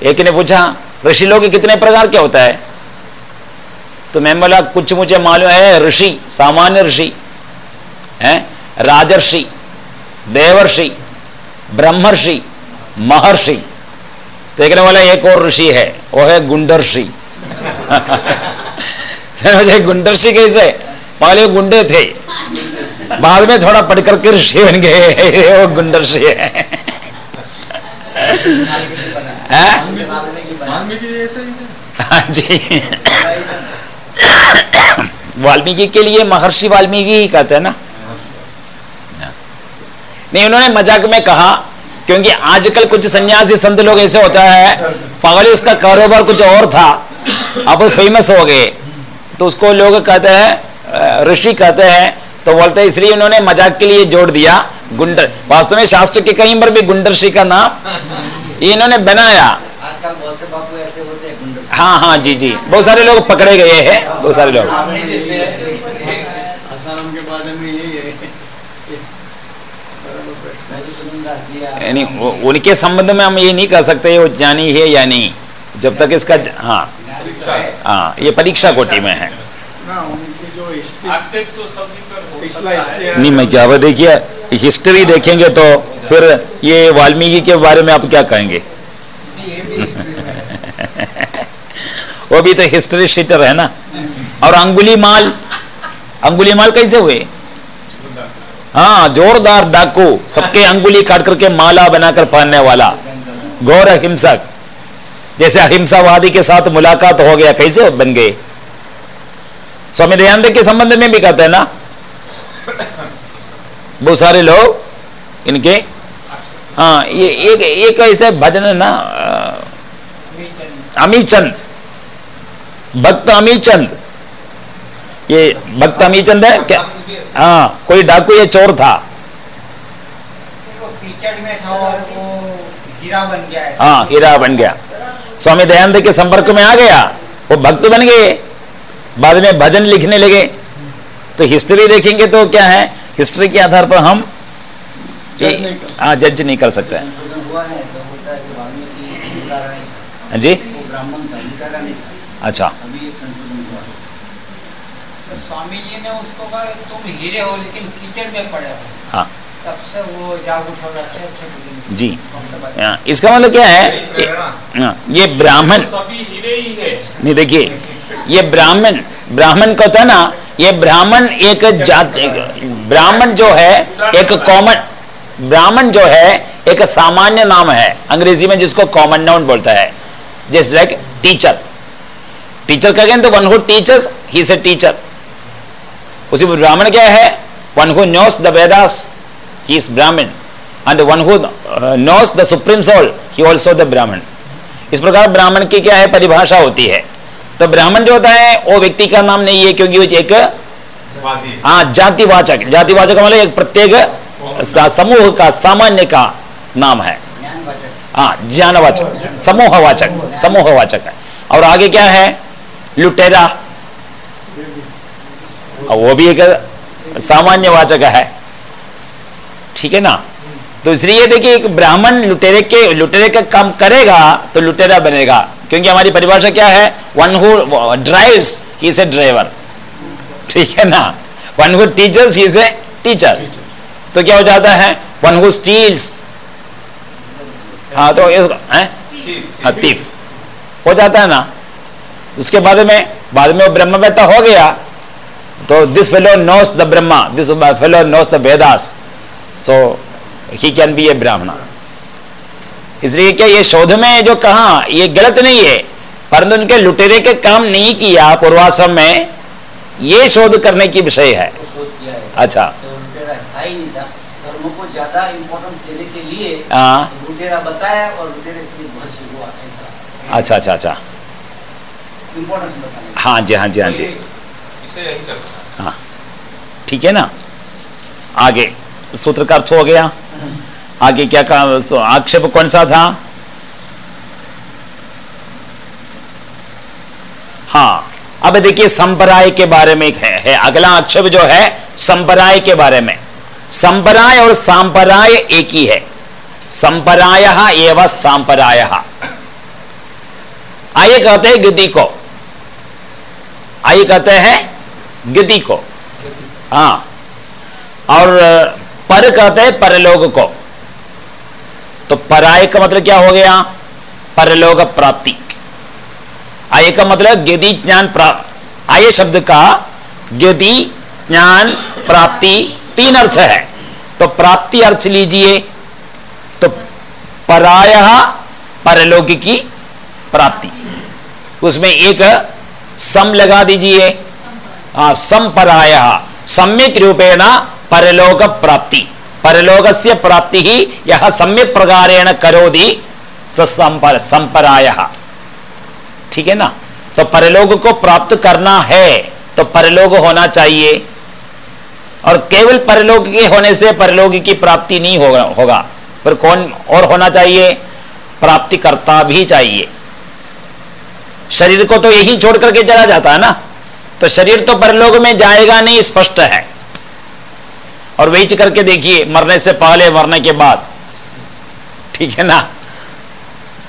एक ने पूछा, ऋषि लोग कितने प्रकार के होता है? तो मैं बोला कुछ मुझे मालूम है ऋषि सामान्य ऋषि है? राजर्षि देवर्षि ब्रह्मर्षि महर्षि। तो एक बोला एक और ऋषि है वो है गुंडर्षि। मुझे गुंडर्षि कैसे? पहले गुंडे थे बाद में थोड़ा पढ़ करके ऋषि बन गए वो गुंडर्षि है। हाँ जी। वाल्मीकि के लिए महर्षि वाल्मीकि ही कहते हैं ना? नहीं, उन्होंने मज़ाक में कहा, क्योंकि आजकल कुछ सन्यासी संत लोग ऐसे होता है, पगड़ी उसका कारोबार कुछ और था, अब फ़ेमस हो गए। तो उसको लोग कहते हैं ऋषि कहते हैं तो बोलते हैं, इसलिए उन्होंने मज़ाक के लिए जोड़ दिया, गुंडर। वास्तव में शास्त्र के कहीं पर भी गुंडरशी का नाम इन्होंने बनाया। आजकल बहुत से बापू ऐसे होते हैं हाँ हाँ जी जी। बहुत सारे लोग पकड़े गए हैं, बहुत सारे लोग। यानी उनके संबंध में हम ये नहीं कह सकते वो ज्ञानी है या नहीं। जब तक इसका हाँ। हाँ ये परीक्षा कोटि में है। नहीं, मैं क्या देखिए हिस्ट्री देखेंगे तो फिर ये वाल्मीकि के बारे में आप क्या कहेंगे? वो भी तो हिस्ट्री शीटर है ना। और अंगुली माल अंगुली माल कैसे हुए? हाँ जोरदार डाकू, सबके अंगुली काट करके माला बनाकर पहनने वाला। गौर हिंसक जैसे अहिंसावादी के साथ मुलाकात हो गया, कैसे बन गए? स्वामी दयानंद के संबंध में भी कहते हैं ना। बहुत सारे लोग इनके हाँ ये एक एक ऐसे भजन है ना? अमीचंद। भक्त अमीचंद ये भक्त अमीचंद है? क्या? हाँ कोई डाकू ये चोर था? हाँ हीरा बन गया। स्वामी दयानंद के संपर्क में आ गया। वो भक्त बन गए। बाद में भजन लिखने लगे। तो हिस्ट्री देखेंगे तो क्या है? हिस्ट्री के आधार पर हम हाँ जज नहीं कर सकते। हाँ जी अच्छा। स्वामी जी ने उसको कहा तुम हीरे हो लेकिन कीचड़ में पड़े हो। हाँ। तब से वो जाग उठा अच्छे अच्छे जी। इसका मतलब क्या है? ये ब्राह्मण नहीं देखिए ये ब्राह्मण ब्राह्मण को है ना ये ब्राह्मण एक जात ब्राह्मण जो है एक कॉमन ब्राह्मण जो है एक सामान्य नाम है अंग्रेज़ी में जिसको कॉमन नाउन बोलता है। जैसे लाइक टीचर टीचर कहेंगे तो वन हु टीचर्स ही से टीचर उसी ब्राह्मण क्या है? One who knows the Vedas he is Brahmin and one who knows the supreme soul he also the Brahmin इस प्रकार ब्राह्मण की क्या है? परिभाषा होती है। तो ब्राह्मण जो होता है वो व्यक्ति का नाम नहीं है क्योंकि वो एक हाँ जातिवाचक। जातिवाचक मतलब एक प्रत्येक समूह का सामान्य का नाम है। हाँ ज्ञानवाचक। समूहवाचक। समूहवाचक है। और आगे क्या है? लुटेरा। वो भी एक सामान्य वाचक है। ठीक है ना? तो इसलिए देखिए एक ब्राह्मण लुटेरे के लुटेरे का काम करेगा तो लुटेरा बनेगा। क्योंकि हमारी परिभाषा क्या है? One who drives he is a driver ठीक है ना? One who teachers he is a teacher तो क्या हो जाता है? वन हु स्टील्स हाँ तो हाँ? तीफ हो जाता है ना? उसके बाद में बाद में वो ब्रह्मवेता हो गया। तो this fellow knows the Brahma this fellow knows the Vedas so he can be a Brahmin इसलिए क्या ये शोध में जो कहा ये गलत नहीं है। परंतु उनके लुटेरे के काम नहीं किया पूर्वाश्रम में ये शोध करने की विषय है। अच्छा। तो लिए हाँ। ऐसा। अच्छा अच्छा अच्छा। हाँ जी हाँ जी हाँ जी। हाँ। ठीक है ना? आगे। सूत्र का अर्थ हो गया। आगे क्या कहा? आक्षेप कौन सा था? हाँ। अब देखिए संपराय के बारे में है, है। अगला आक्षेप जो है संपराय के बारे में। संपराय और सांपराय एक ही है। संपराय एवं सांपराय। आइए कहते हैं गति को। आइए कहते हैं गति को। हाँ। और पर कहते हैं परलोक को। तो पराय का मतलब क्या हो गया? परलोक प्राप्ति। आय का मतलब गति ज्ञान प्राप्त आय शब्द का गति ज्ञान प्राप्ति तीन अर्थ है। तो प्राप्ति अर्थ लीजिए। तो पराय परलोक की प्राप्ति। उसमें एक सम लगा दीजिए। संपराय सम्यक रूपेण परलोक प्राप्ति। परलोक से प्राप्ति ही यह सम्यक प्रकारेण करोति संपराय ठीक है ना? तो परलोक को प्राप्त करना है तो परलोक होना चाहिए। और केवल परलोक के होने से परलोक की प्राप्ति नहीं होगा होगा। फिर कौन और होना चाहिए? प्राप्ति करता भी चाहिए। शरीर को तो यही छोड़ करके चला जाता है ना? तो शरीर तो परलोक में जाएगा नहीं, स्पष्ट है। और वेट करके देखिए, मरने से पहले, मरने के बाद। ठीक है ना?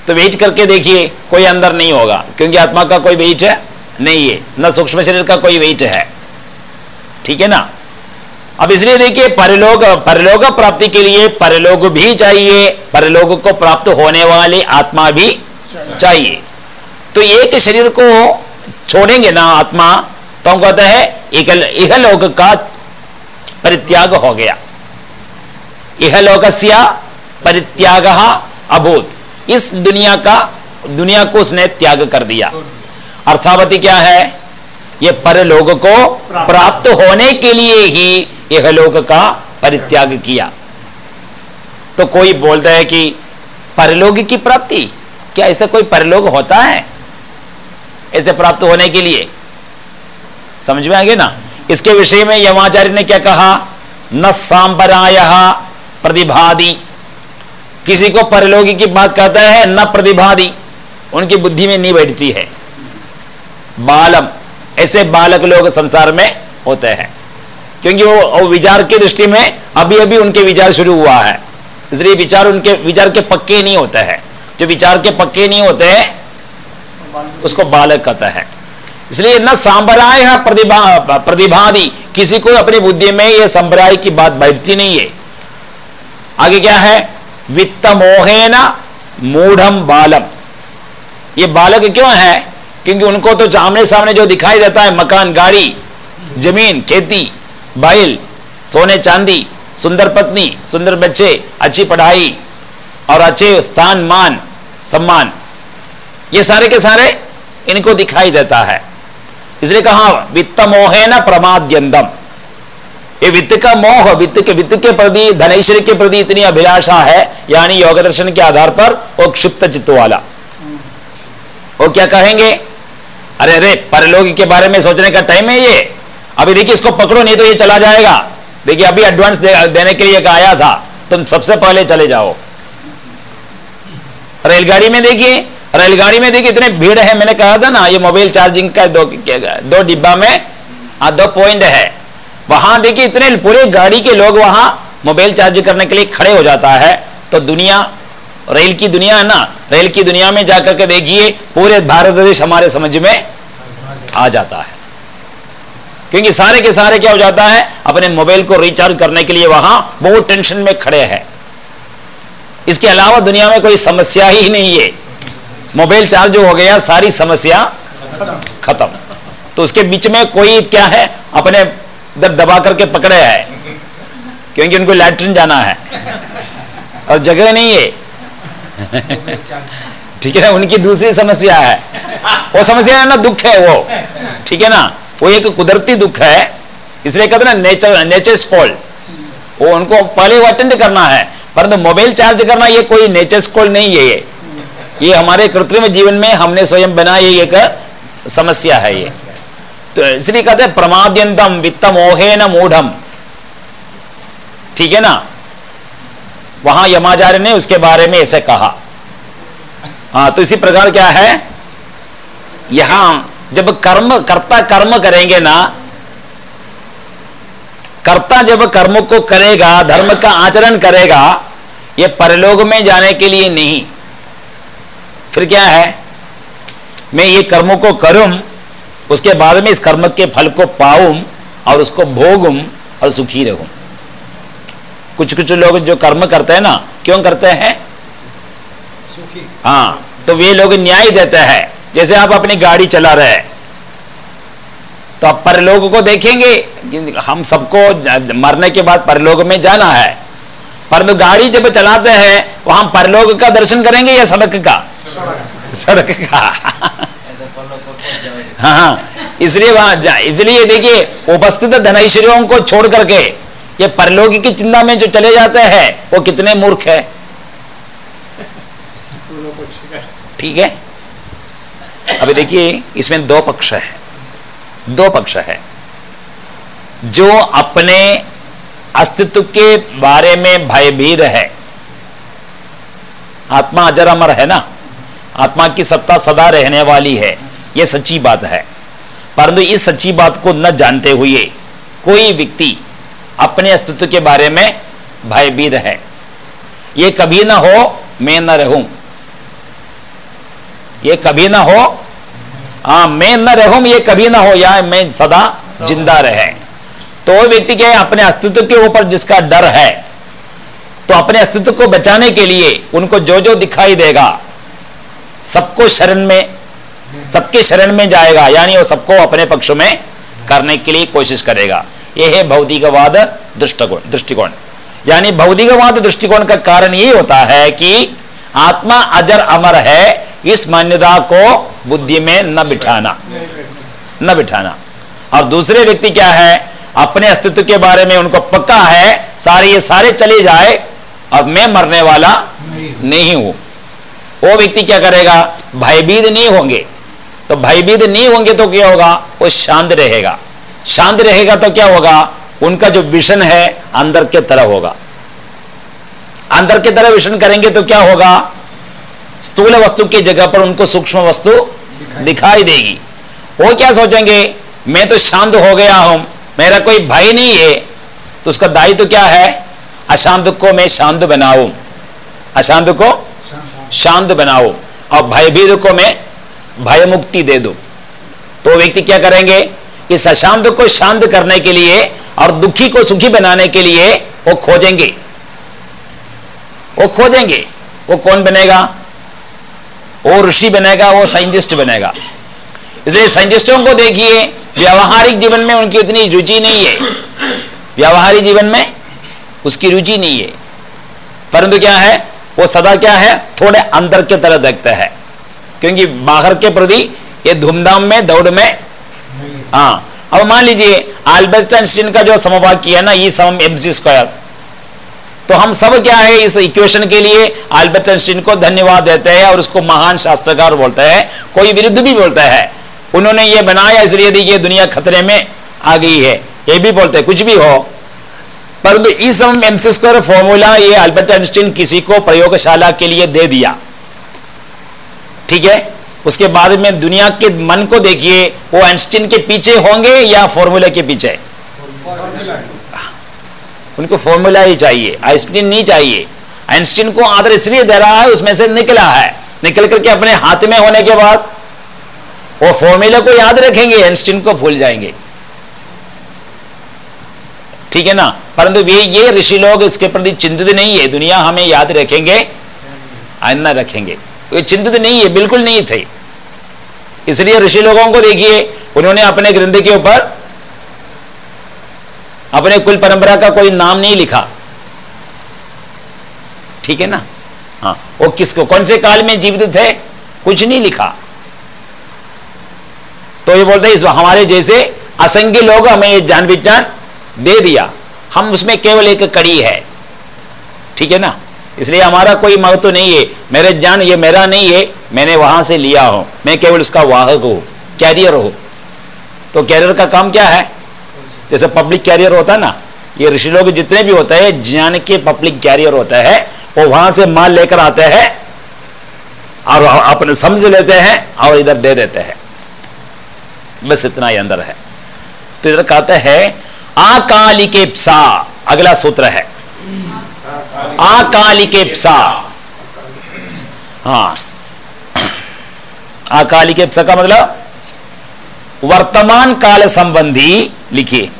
तो वेट करके देखिए, कोई अंदर नहीं होगा, क्योंकि आत्मा का कोई वेट है? नहीं है। न सूक्ष्म शरीर का कोई वेट है। ठीक है ना? अब इसलिए देखिए, परलोक परलोक प्राप्ति के लिए परलोक भी चाहिए, परलोक को प्राप्त होने वाली आत्मा भी चाहिए। तो एक शरीर को छोड़ेंगे ना आत्मा तो हम कहते हैं यह लोक का परित्याग हो गया। यह लोक परित्याग अभूत। इस दुनिया का, दुनिया को उसने त्याग कर दिया। अर्थावती क्या है? ये परलोक को प्राप्त होने के लिए ही यह लोक का परित्याग किया। तो कोई बोलता है कि परलोक की प्राप्ति? क्या ऐसा कोई परलोक होता है? ऐसे प्राप्त होने के लिए। समझ में आगे ना? इसके विषय में यमाचार्य ने क्या कहा? न सांपराय प्रतिभादी किसी को परलोकी की बात कहता है न प्रतिभादी उनकी बुद्धि में नहीं बैठती है। बालम ऐसे बालक लोग संसार में होते हैं। क्योंकि वो, विचार की दृष्टि में अभी अभी उनके विचार शुरू हुआ है। इसलिए विचार उनके विचार के पक्के नहीं होते हैं। जो विचार के पक्के नहीं होते हैं उसको बालक कहता है। इसलिए न सांबराय प्रतिभा किसी को अपनी बुद्धि में यह संप्रदाय की बात बैठती नहीं है। आगे क्या है? वित्त मोहे न मूढ़म बालम। ये बालक क्यों है? क्योंकि उनको तो आमने सामने जो दिखाई देता है, मकान, गाड़ी, ज़मीन, खेती, बैल, सोने, चांदी, सुंदर पत्नी, सुंदर बच्चे, अच्छी पढ़ाई और अच्छे स्थान, मान, सम्मान। ये सारे के सारे इनको दिखाई देता है। इसलिए कहा वित्त मोहे न प्रमाद्यंदम। ये वित्त का मोह वित्त के वित्त के प्रति धनेश्वरी के प्रति इतनी अभिलाषा है यानी योग दर्शन के आधार पर वो क्षिप्त चित्त वाला। वो क्या कहेंगे? अरे अरे परलोक के बारे में सोचने का टाइम है ये। अभी देखिए इसको पकड़ो नहीं तो ये चला जाएगा। देखिए अभी एडवांस दे, देने के लिए आया था। तुम सबसे पहले चले जाओ। रेलगाड़ी में देखिए रेलगाड़ी में देखिए इतने भीड़ है मैंने कहा था ना ये मोबाइल चार्जिंग का दो दो डिब्बा में आ, दो पॉइंट है। वहाँ देखिए इतने पूरे गाड़ी के लोग वहाँ मोबाइल चार्ज करने के लिए खड़े हो जाता है। तो दुनिया रेल की दुनिया है ना रेल की दुनिया में जाकर के देखिए पूरे भारत देश हमारे समझ में आ जाता है। क्योंकि सारे के सारे क्या हो जाता है अपने मोबाइल को रिचार्ज करने के लिए वहाँ बहुत टेंशन में खड़े हैं। इसके अलावा दुनिया में कोई समस्या ही नहीं है। मोबाइल चार्ज हो गया, सारी समस्या खत्म। तो उसके बीच में कोई क्या है? अपने दर दबा करके पकड़े है। क्योंकि उनको लैट्रिन जाना है। और जगह नहीं है। ठीक है ना? उनकी दूसरी समस्या है। वो समस्या है ना, दुख है वो। ठीक है ना? वो एक कुदरती दुख है। इसलिए कहते ना नेचर नेचर फॉल्ट वो उनको पहले वो अटेंड करना है। परंतु मोबाइल चार्ज करना ये कोई नेचर स्कॉल नहीं है ये। ये हमारे कृत्रिम जीवन में हमने स्वयं बनाया ये एक समस्या है ये। तो इसलिए कहते हैं प्रमाद्यंतम वित्त मोहे न मूढ़ ठीक है ना? वहाँ यमाचार्य ने उसके बारे में ऐसे कहा। हाँ तो इसी प्रकार क्या है? यहाँ जब कर्म, कर्ता कर्म करेंगे ना, कर्ता जब कर्म को करेगा, धर्म का आचरण करेगा, ये परलोक में जाने के लिए नहीं। फिर क्या है? मैं ये कर्मों को करूँ उसके बाद में इस कर्म के फल को पाऊँ और उसको भोगूं और सुखी रहूँ। कुछ कुछ लोग जो कर्म करते हैं ना क्यों करते हैं? सुखी। हाँ तो वे लोग न्याय देते हैं। जैसे आप अपनी गाड़ी चला रहे हैं तो आप परलोक को देखेंगे हम सबको मरने के बाद परलोक में जाना है। परंतु गाड़ी जब चलाते हैं वहाँ परलोक का दर्शन करेंगे या सड़क का? सड़क। का। हाँ हाँ। इसलिए वहाँ जा- इसलिए देखिए उपस्थित धनैश्वर्यों को छोड़ करके ये परलोक की चिंता में जो चले जाते हैं वो कितने मूर्ख है। ठीक है? अभी देखिए इसमें दो पक्ष है। दो पक्ष है। जो अपने अस्तित्व के बारे में भयभीत है। आत्मा अजर अमर है ना? आत्मा की सत्ता सदा रहने वाली है। यह सच्ची बात है। परंतु इस सच्ची बात को न जानते हुए कोई व्यक्ति अपने अस्तित्व के बारे में भयभीत है। ये कभी ना हो, मैं न रहूँ। ये कभी ना हो हाँ मैं न रहूँ, ये कभी ना हो, या मैं सदा ज़िंदा रहे। तो वो व्यक्ति के अपने अस्तित्व के ऊपर जिसका डर है तो अपने अस्तित्व को बचाने के लिए उनको जो जो दिखाई देगा सबको शरण में, सबके शरण में जाएगा, यानी वो सबको अपने पक्ष में करने के लिए कोशिश करेगा। यह है भौतिकवाद दृष्टिकोण दृष्टिकोण। यानी भौतिकवाद दृष्टिकोण का कारण यही होता है कि आत्मा अजर अमर है, इस मान्यता को बुद्धि में न बिठाना न बिठाना। और दूसरे व्यक्ति क्या है, अपने अस्तित्व के बारे में उनको पक्का है, सारे ये सारे चले जाए और मैं मरने वाला नहीं हूँ। वो व्यक्ति क्या करेगा? भयभीत नहीं होंगे। तो भयभीत नहीं होंगे तो क्या होगा? वो शांत रहेगा। शांत रहेगा तो क्या होगा? उनका जो विषन है, अंदर के तरह होगा। अंदर के तरह विषन करेंगे तो क्या होगा? स्थूल वस्तु की जगह पर उनको सूक्ष्म वस्तु दिखाई देगी। वो क्या सोचेंगे? मैं तो शांत हो गया हूँ, मेरा कोई भय नहीं है। तो उसका दायित्व तो क्या है? अशांत को मैं शांत बनाऊँ। अशांत को शांत बनाओ और भयभीत को मैं भय मुक्ति दे दो। तो व्यक्ति क्या करेंगे? इस अशांत को शांत करने के लिए और दुखी को सुखी बनाने के लिए वो खोजेंगे। वो खोजेंगे। वो कौन बनेगा? वो ऋषि बनेगा, वो साइंटिस्ट बनेगा। इसलिए साइंटिस्टों को देखिए, व्यावहारिक जीवन में उनकी उतनी रुचि नहीं है। व्यावहारिक जीवन में उसकी रुचि नहीं है। परंतु क्या है? वो सदा क्या है? थोड़े अंदर के तरह देखते हैं। क्योंकि बाहर के प्रति ये धूमधाम में, दौड़ में हाँ। अब मान लीजिए आल्बर्ट आइंस्टीन का जो समवाक्य है ना ई सम एम सी स्क्वायर तो हम सब क्या है, इस इक्वेशन के लिए आल्बर्ट आइंस्टीन को धन्यवाद देते हैं और उसको महान शास्त्रकार बोलते हैं। कोई विरुद्ध भी बोलता है। उन्होंने ये बनाया, इसलिए दुनिया खतरे में आ गई है, ये भी बोलते कुछ भी हो। परंतु E sum M C square formula ये अल्बर्ट आइंस्टीन किसी को प्रयोगशाला के लिए दे दिया। ठीक है? उसके बाद में दुनिया के मन को देखिए, वो आइंस्टीन के पीछे होंगे या फॉर्मूला के पीछे? उनको फॉर्मूला ही चाहिए, आइंस्टीन नहीं चाहिए। आइंस्टीन को आदर इसलिए दे रहा है, उसमें से निकला है। निकल करके अपने हाथ में होने के बाद वो फॉर्मूला को याद रखेंगे, आइंस्टीन को भूल जाएँगे। ठीक है ना? परंतु वे ये ऋषि लोग इसके प्रति चिंतित नहीं है। दुनिया हमें याद रखेंगे आइंदा रखेंगे। वे चिंतित नहीं है, बिल्कुल नहीं थे। इसलिए ऋषि लोगों को देखिए, उन्होंने अपने ग्रंथ के ऊपर अपने कुल परंपरा का कोई नाम नहीं लिखा। ठीक है ना? हाँ वो किसको, कौन से काल में जीवित थे? कुछ नहीं लिखा। तो ये बोलते हैं हमारे जैसे असंख्य लोग हमें जान पहचान दे दिया। हम उसमें केवल एक कड़ी है। ठीक है ना? इसलिए हमारा कोई महत्व नहीं है। मेरे जान ये मेरा नहीं है। मैंने वहाँ से लिया हूँ। मैं केवल उसका वाहक हूँ। कैरियर हूँ। तो कैरियर का काम क्या है? जैसे पब्लिक कैरियर होता है ना, ये ऋषि लोग जितने भी होते हैं ज्ञान के पब्लिक कैरियर होता है, वो वहाँ से माल लेकर आते हैं और अपने समझ लेते हैं और इधर दे देते हैं। बस इतना ही अंदर है। तो इधर कहते हैं आकालिकेप्सा। अगला सूत्र है। आकालिकेप्सा। हाँ। आकालिकेप्सा का मतलब वर्तमान काल संबंधी लिखिए।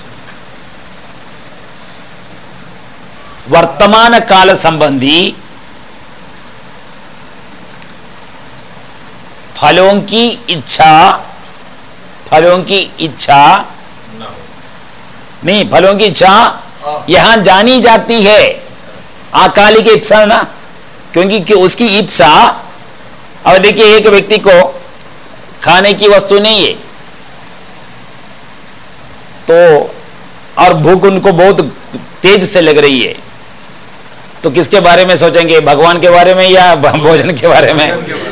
वर्तमान काल संबंधी फलों की इच्छा, फलों की इच्छा नहीं फलों की इच्छा यहाँ जानी जाती है। अकाली की इच्छा ना क्योंकि कि उसकी इच्छा अब देखिए एक व्यक्ति को खाने की वस्तु नहीं है। तो और भूख उनको बहुत तेज से लग रही है। तो किसके बारे में सोचेंगे? भगवान के बारे में या भोजन के बारे में?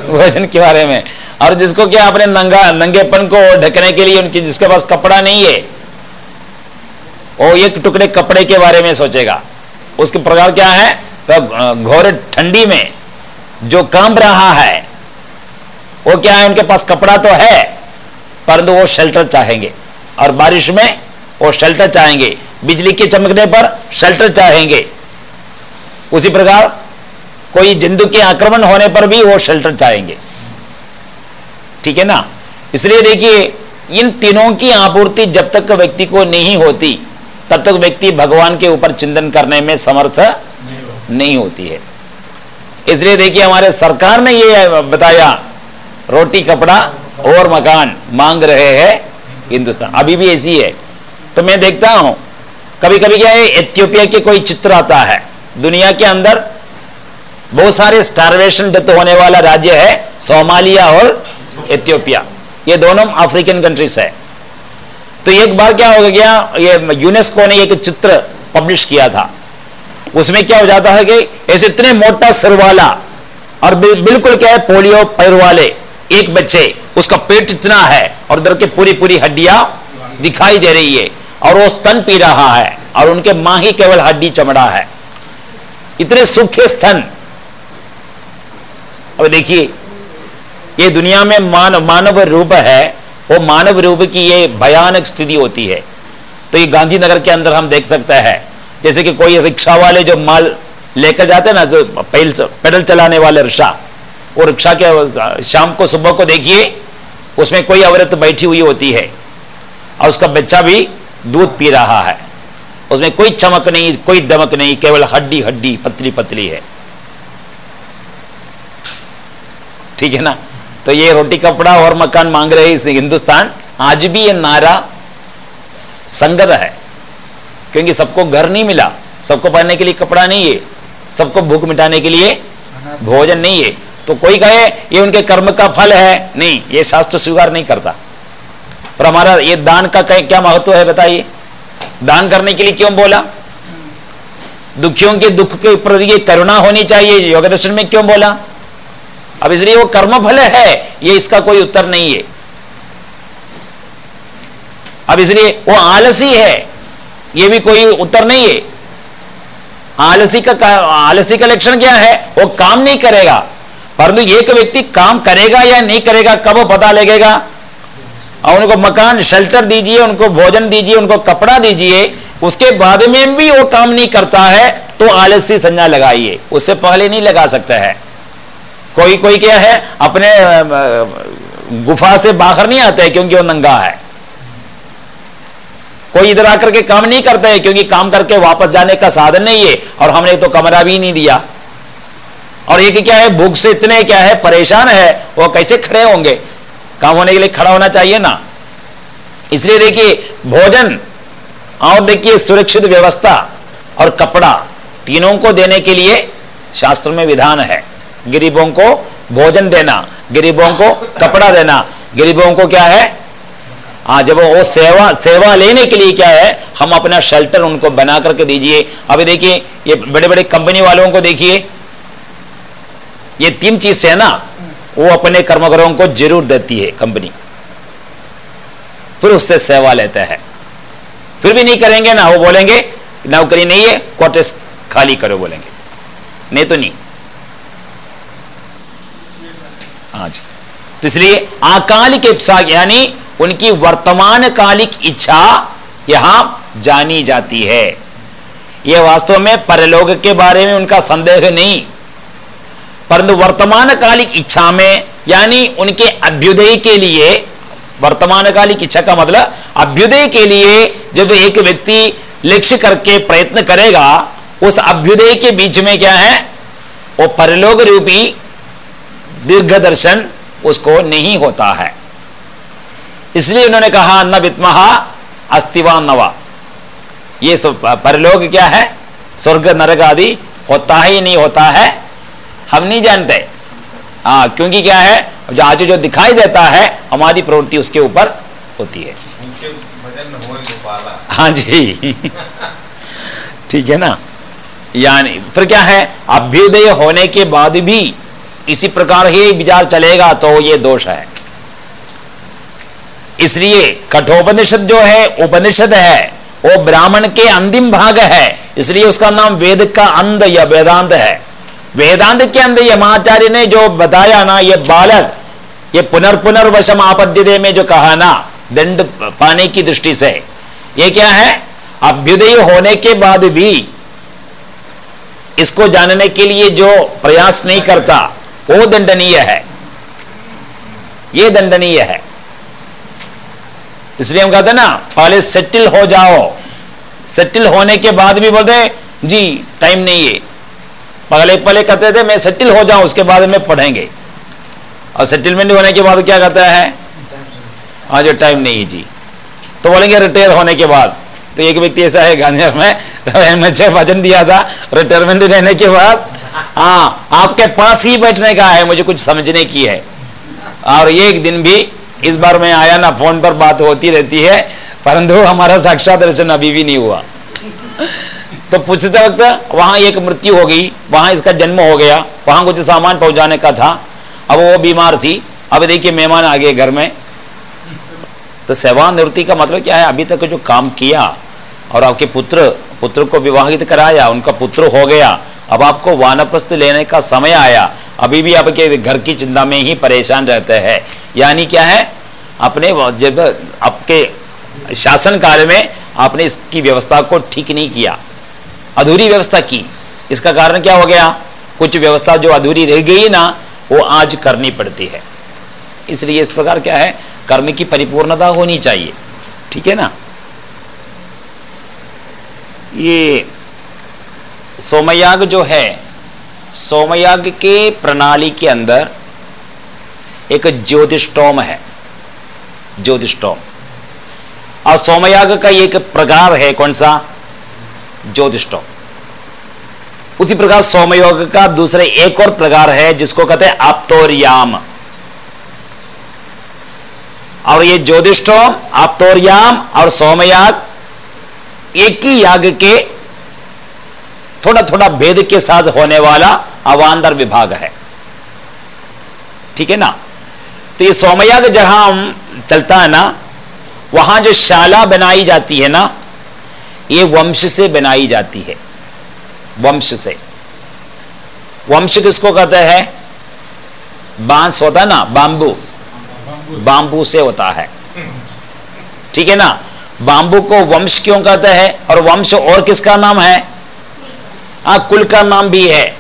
भोजन के बारे में। और जिसको क्या अपने नंगा नंगेपन को ढकने के लिए उनकी जिसके पास कपड़ा नहीं है वो एक टुकड़े कपड़े के बारे में सोचेगा। उसके प्रकार क्या है? तो घोर ठंडी में जो काम रहा है, वो क्या है? उनके पास कपड़ा तो है, परंतु वो शेल्टर चाहेंगे। और बारिश में वो शेल्टर चाहेंगे। बिजली के चमकने पर शेल्टर चाहेंगे। उसी प्रकार कोई जंतु के आक्रमण होने पर भी वो शेल्टर चाहेंगे। ठीक है ना? इसलिए देखिए, इन तीनों की आपूर्ति जब तक व्यक्ति को नहीं होती तब तक व्यक्ति भगवान के ऊपर चिंतन करने में समर्थ नहीं नहीं होती है। इसलिए देखिए, हमारे सरकार ने ये बताया, रोटी, कपड़ा और मकान मांग रहे हैं हिंदुस्तान। अभी भी ऐसी है। तो मैं देखता हूँ कभी कभी क्या है एथियोपिया के कोई चित्र आता है, दुनिया के अंदर बहुत सारे स्टारवेशन डेथ होने वाला राज्य है, सोमालिया और एथियोपिया ये दोनों अफ्रीकन कंट्रीज़ है। तो एक बार क्या हो गया, ये यूनेस्को ने एक चित्र पब्लिश किया था। उसमें क्या हो जाता है कि ऐसे इतने मोटा सिर वाला और बिल्कुल क्या है, पोलियो पैर वाले एक बच्चे, उसका पेट इतना है और उधर के पूरी पूरी हड्डियाँ दिखाई दे रही है और वो स्तन पी रहा है और उनके माँ ही केवल हड्डी चमड़ा है। इतने सूखे स्तन। अब देखिए, ये दुनिया में मानव मानव रूप है वो मानव रूप की ये भयानक स्थिति होती है। तो ये गांधीनगर के अंदर हम देख सकते हैं। जैसे कि कोई रिक्शा वाले जो माल लेकर जाते हैं ना, जो पेडल चलाने वाले रिक्शा, वो रिक्शा के, शाम को, सुबह को देखिए, उसमें कोई औरत बैठी हुई होती है और उसका बच्चा भी दूध पी रहा है। उसमें कोई चमक नहीं, कोई दमक नहीं, केवल हड्डी हड्डी, पतली पतली है। ठीक है ना? तो ये रोटी कपड़ा और मकान मांग रहे इस हिंदुस्तान। आज भी ये नारा संगत है, क्योंकि सबको घर नहीं मिला। सबको पहनने के लिए कपड़ा नहीं है, सबको भूख मिटाने के लिए भोजन नहीं है। तो कोई कहे, ये उनके कर्म का फल है? नहीं, ये शास्त्र स्वीकार नहीं करता। पर हमारा ये दान का क्या महत्व है बताइए? दान करने के लिए क्यों बोला? दुखियों के दुख के प्रति करुणा होनी चाहिए योग दर्शन में क्यों बोला? अब इसलिए वो कर्म फल है, ये इसका कोई उत्तर नहीं है। अब इसलिए वो आलसी है, ये भी कोई उत्तर नहीं है। आलसी का आलसी का लक्षण क्या है? वो काम नहीं करेगा। परंतु एक व्यक्ति काम करेगा या नहीं करेगा, कब पता लगेगा? और उनको मकान शेल्टर दीजिए, उनको भोजन दीजिए, उनको कपड़ा दीजिए, उसके बाद में भी वो काम नहीं करता है तो आलसी संज्ञा लगाइए। उससे पहले नहीं लगा सकता है। कोई कोई क्या है, अपने गुफा से बाहर नहीं आता है क्योंकि वो नंगा है। कोई इधर आकर के काम नहीं करता है क्योंकि काम करके वापस जाने का साधन नहीं है और हमने तो कमरा भी नहीं दिया। और एक क्या है, भूख से इतने क्या है, परेशान है, वो कैसे खड़े होंगे? काम होने के लिए खड़ा होना चाहिए ना। इसलिए देखिए, भोजन और देखिए सुरक्षित व्यवस्था और कपड़ा तीनों को देने के लिए शास्त्र में विधान है। गरीबों को भोजन देना, गरीबों को कपड़ा देना। गरीबों को क्या है? हाँ जब वो सेवा सेवा लेने के लिए क्या है, हम अपना शेल्टर उनको बना करके दीजिए। अभी देखिए, ये बड़े बड़े कंपनी वालों को देखिए। ये तीन चीज़ है ना, वो अपने कर्मकरों को ज़रूर देती है कंपनी फिर उससे सेवा लेता है। फिर भी नहीं करेंगे ना, वो बोलेंगे, नौकरी नहीं है क्वार्टर्स खाली करो बोलेंगे। नहीं तो नहीं। हाँ जी तो इसलिए अकालिक इच्छा यानी उनकी वर्तमान कालिक इच्छा यहाँ जानी जाती है। यह वास्तव में परलोक के बारे में उनका संदेह नहीं। परंतु वर्तमान कालिक इच्छा में, यानी उनके अभ्युदय के लिए, वर्तमान कालिक इच्छा का मतलब अभ्युदय के लिए जब एक व्यक्ति लक्ष्य करके प्रयत्न करेगा, उस अभ्युदय के बीच में क्या है? वो परलोक रूपी दीर्घ दर्शन उसको नहीं होता है। इसलिए उन्होंने कहा न वित्महा अस्तिवा नवा। ये सब परलोक क्या है? स्वर्ग नरक आदि होता ही नहीं होता है। हम नहीं जानते। हाँ क्योंकि क्या है? जो आज जो दिखाई देता है हमारी प्रवृत्ति उसके ऊपर होती है। हाँ जी। ठीक है ना? यानी फिर क्या है? अभ्युदय होने के बाद भी इसी प्रकार ही विचार चलेगा तो ये दोष है। इसलिए कठोपनिषद जो है, उपनिषद है, वो ब्राह्मण के अंतिम भाग है। इसलिए उसका नाम वेद का अंध या वेदांत है। वेदांत के अंदर यमाचार्य ने जो बताया ना, ये बालक, ये पुनर्पुनर्वशम आपद्यते में जो कहा ना, दंड पाने की दृष्टि से, ये क्या है? अभ्युदय होने के बाद भी इसको जानने के लिए जो प्रयास नहीं करता वो दंडनीय है। ये दंडनीय है। इसलिए हम कहते हैं ना, पहले सेटिल हो जाओ। सेटिल होने के बाद भी बोलते जी टाइम नहीं है। पहले पहले कहते थे, मैं सेटिल हो जाऊँ, उसके बाद में पढ़ेंगे। और सेटलमेंट होने के बाद क्या कहता है? हाँ जो टाइम नहीं है जी। तो बोलेंगे रिटायर होने के बाद। तो एक व्यक्ति ऐसा है, गांधी में वचन दिया था रिटायरमेंट रहने के बाद। हाँ आपके पास ही बैठने का है, मुझे कुछ समझने की है। और एक दिन भी इस बार मैं आया ना, फ़ोन पर बात होती रहती है, परंतु हमारा साक्षात दर्शन अभी भी नहीं हुआ। तो पूछते वक्त वहाँ एक मृत्यु हो गई, वहाँ इसका जन्म हो गया, वहाँ कुछ सामान पहुँचाने का था। अब वो बीमार थी। अब देखिए, मेहमान आ गए घर में। तो सेवानिवृत्ति का मतलब क्या है? अभी तक जो काम किया और आपके पुत्र पुत्र को विवाहित कराया, उनका पुत्र हो गया अब आपको वानप्रस्थ लेने का समय आया। अभी भी आपके घर की चिंता में ही परेशान रहते हैं। यानी क्या है? अपने जब आपके शासन काल में आपने इसकी व्यवस्था को ठीक नहीं किया, अधूरी व्यवस्था की, इसका कारण क्या हो गया? कुछ व्यवस्था जो अधूरी रह गई ना, वो आज करनी पड़ती है। इसलिए इस प्रकार क्या है? कर्म की परिपूर्णता होनी चाहिए। ठीक है ना? ये सोमयाग जो है, सोमयाग के प्रणाली के अंदर एक ज्योतिषोम है ज्योतिषोम और सोमयाग का एक प्रकार है कौन सा? ज्योतिषोम उसी प्रकार सोमयोग का दूसरे एक और प्रकार है, जिसको कहते हैं आप्तोरियाम। और ये ज्योतिषोम आप्तोरियाम और सोमयाग एक ही याग के थोड़ा थोड़ा भेद के साथ होने वाला अवान्तर विभाग है। ठीक है ना? तो ये सोमयाग जहाँ हम चलता है ना, वहाँ जो शाला बनाई जाती है ना, ये वंश से बनाई जाती है। वंश से। वंश किसको कहते हैं? बाँस होता है ना, बांबू। बांबू से होता है। ठीक है ना? बांबू को वंश क्यों कहते हैं? और वंश और किसका नाम है? आ, कुल का नाम भी है।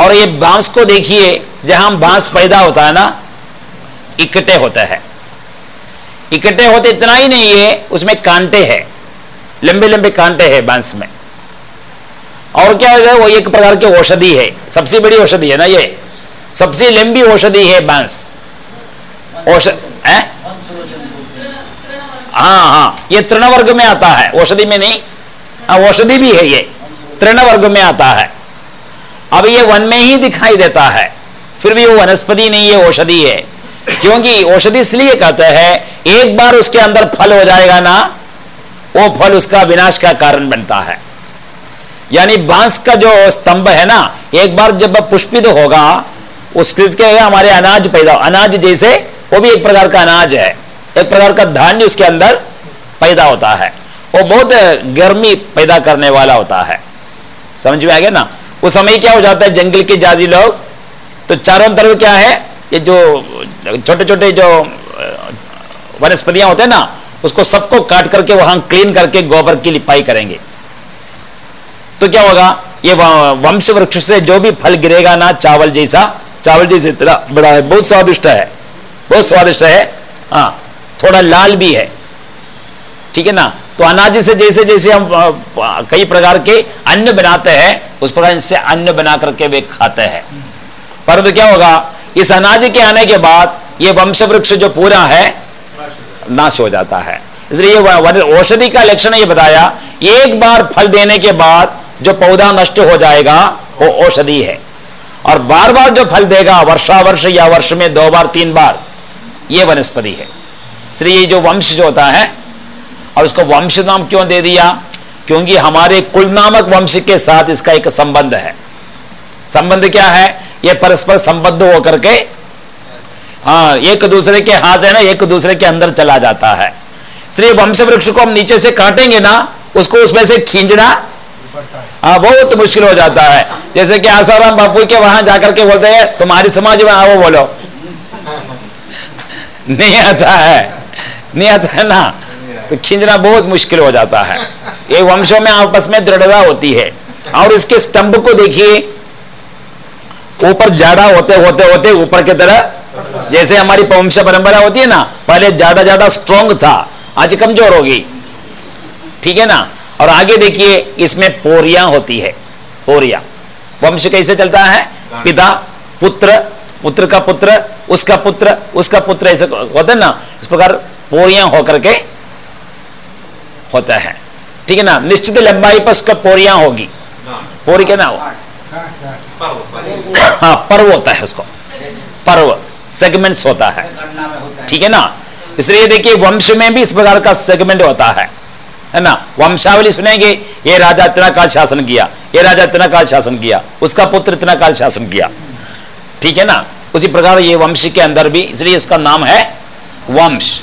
और ये बाँस को देखिए जहाँ बाँस पैदा होता है ना इकट्ठे होता है। इकट्ठे होते इतना ही नहीं है उसमें कांटे हैं। लंबे लंबे कांटे हैं बाँस में। और क्या है वो एक प्रकार की औषधि है। सबसे बड़ी औषधि है ना ये? सबसे लंबी औषधि है बाँस। औषध है? हाँ हाँ ये तृण वर्ग में आता है। औषधि में नहीं। हाँ औषधि भी है ये। तृण वर्ग में आता है। अब ये वन में ही दिखाई देता है। फिर भी वो वनस्पति नहीं है, औषधि है। क्योंकि औषधि इसलिए कहते हैं, एक बार उसके अंदर फल हो जाएगा ना, वो फल उसका विनाश का कारण बनता है। यानी बाँस का जो स्तंभ है ना, एक बार जब पुष्पित होगा, उस के हमारे अनाज पैदा, अनाज जैसे, वो भी एक प्रकार का अनाज है। एक प्रकार का धान्य उसके अंदर पैदा होता है। वो बहुत गर्मी पैदा करने वाला होता है। समझ में आ गया ना? उस समय क्या हो जाता है? जंगल के जादी लोग। तो चारों तरफ़ क्या है? ये जो छोटे छोटे जो वनस्पतियाँ होते हैं ना, उसको सबको काट करके वहाँ क्लीन करके गोबर की लिपाई करेंगे। तो क्या होगा? ये वंश वृक्ष से जो भी फल गिरेगा ना, चावल जैसा, चावल जैसे इतना बड़ा है, बहुत स्वादिष्ट है। बहुत स्वादिष्ट है। हाँ थोड़ा लाल भी है। ठीक है ना? तो अनाज से जैसे जैसे हम कई प्रकार के अन्न बनाते हैं, उस प्रकार से अन्न बना करके वे खाते हैं। परंतु क्या होगा, इस अनाज के आने के बाद ये वंश वृक्ष जो पूरा है, नाश हो जाता है। इसलिए औषधि का लक्षण ये बताया, एक बार फल देने के बाद जो पौधा नष्ट हो जाएगा, वो औषधि है। और बार बार जो फल देगा वर्षा वर्ष या वर्ष में दो बार, तीन बार, ये वनस्पति है। इसलिए जो वंश जो होता है और उसको वंश नाम क्यों दे दिया? क्योंकि हमारे कुल नामक वंश के साथ इसका एक संबंध है। संबंध क्या है? ये परस्पर संबद्ध होकर के हाँ एक दूसरे के हाथ है ना, एक दूसरे के अंदर चला जाता है। इसलिए वंश वृक्ष को हम नीचे से काटेंगे ना, उसको उसमें से खींचना हाँ बहुत मुश्किल हो जाता है। जैसे कि आसाराम बापू के वहाँ जाकर के बोलते हैं, तुम्हारी समाज में आओ, बोलो। नहीं आता है, नहीं आता है ना। तो खींचना बहुत मुश्किल हो जाता है। ये वंशों में आपस में दृढ़ता होती है। और इसके स्तंभ को देखिए। ऊपर जाड़ा होते होते होते ऊपर की तरह, जैसे हमारी वंश परंपरा होती है ना, पहले ज़्यादा ज़्यादा स्ट्रॉन्ग था। आज कमज़ोर होगी। ठीक है ना? और आगे देखिए, इसमें पोरिया होती है। पोरिया। वंश कैसे चलता है? पिता, पुत्र पुत्र का पुत्र, उसका पुत्र उसका पुत्र, ऐसे होता है ना, इस प्रकार पोरिया होकर के होता है। ठीक है ना? निश्चित लंबाई पर उसका पोरिया होगी। पोरी क्या ना हो? हाँ पर्व होता है उसको। पर्व सेगमेंट्स होता है। ठीक है ना? इसलिए देखिए, वंश में भी इस प्रकार का सेगमेंट होता है। है ना? वंशावली सुनेंगे, ये राजा इतना काल शासन किया, ये राजा इतना काल शासन किया, उसका पुत्र इतना काल शासन किया। ठीक है ना? उसी प्रकार ये वंश के अंदर भी, इसलिए उसका नाम है वंश।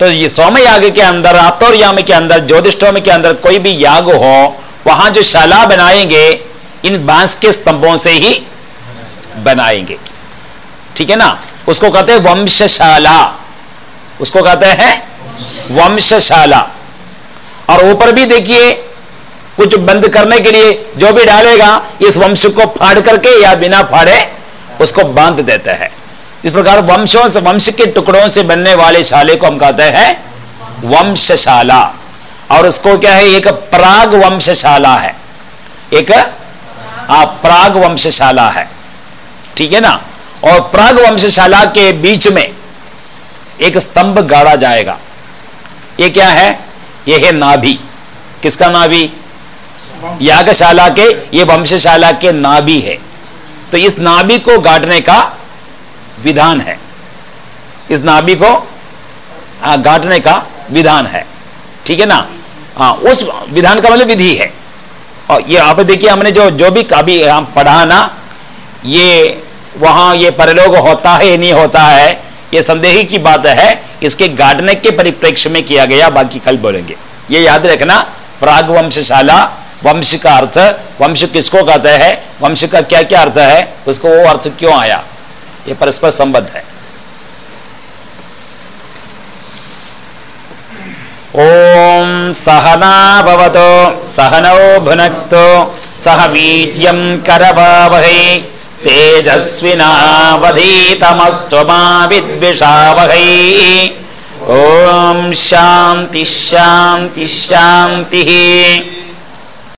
तो ये सौम्य याग के अंदर आतौर याम के अंदर ज्योतिषोम के अंदर कोई भी याग हो, वहाँ जो शाला बनाएँगे, इन बाँस के स्तंभों से ही बनाएँगे। ठीक है ना? उसको कहते हैं वंशशाला। उसको कहते हैं वंशशाला। और ऊपर भी देखिए, कुछ बंद करने के लिए जो भी डालेगा, इस वंश को फाड़ करके या बिना फाड़े, उसको बाँध देता हैं। इस प्रकार वंशों से, वंश के टुकड़ों से बनने वाले शाले को हम कहते हैं वंशशाला। और उसको क्या है? एक प्राग वंशशाला है। एक प्राग वंशशाला है। ठीक है ना? और प्राग वंशशाला के बीच में एक स्तंभ गाड़ा जाएगा। ये क्या है? ये है नाभि। किसका नाभि? यागशाला के, ये वंशशाला के नाभि है। तो इस नाभि को गाड़ने का विधान है। इस नाभि को गाड़ने का विधान है। ठीक है ना? हाँ उस विधान का मतलब विधि है। और ये आप देखिए, हमने जो जो भी अभी हम पढ़ा ना, ये वहाँ ये परलोक होता है नहीं होता है, ये संदेह की बात है, इसके गाटने के परिप्रेक्ष्य में किया गया, बाकी कल बोलेंगे। ये याद रखना प्राग वंशशाला वंश का अर्थ, वंश किसको कहते हैं, वंश का क्या क्या अर्थ है, उसको वो अर्थ क्यों आया? ये परस्पर संबद्ध है। ओम सहना भवतो, सहनौ भुनक्तो, सह वीर्यं करवावहै, तेजस्विनावधीतमस्तु मा विद्विषावहै। ओम शांति शांति शांति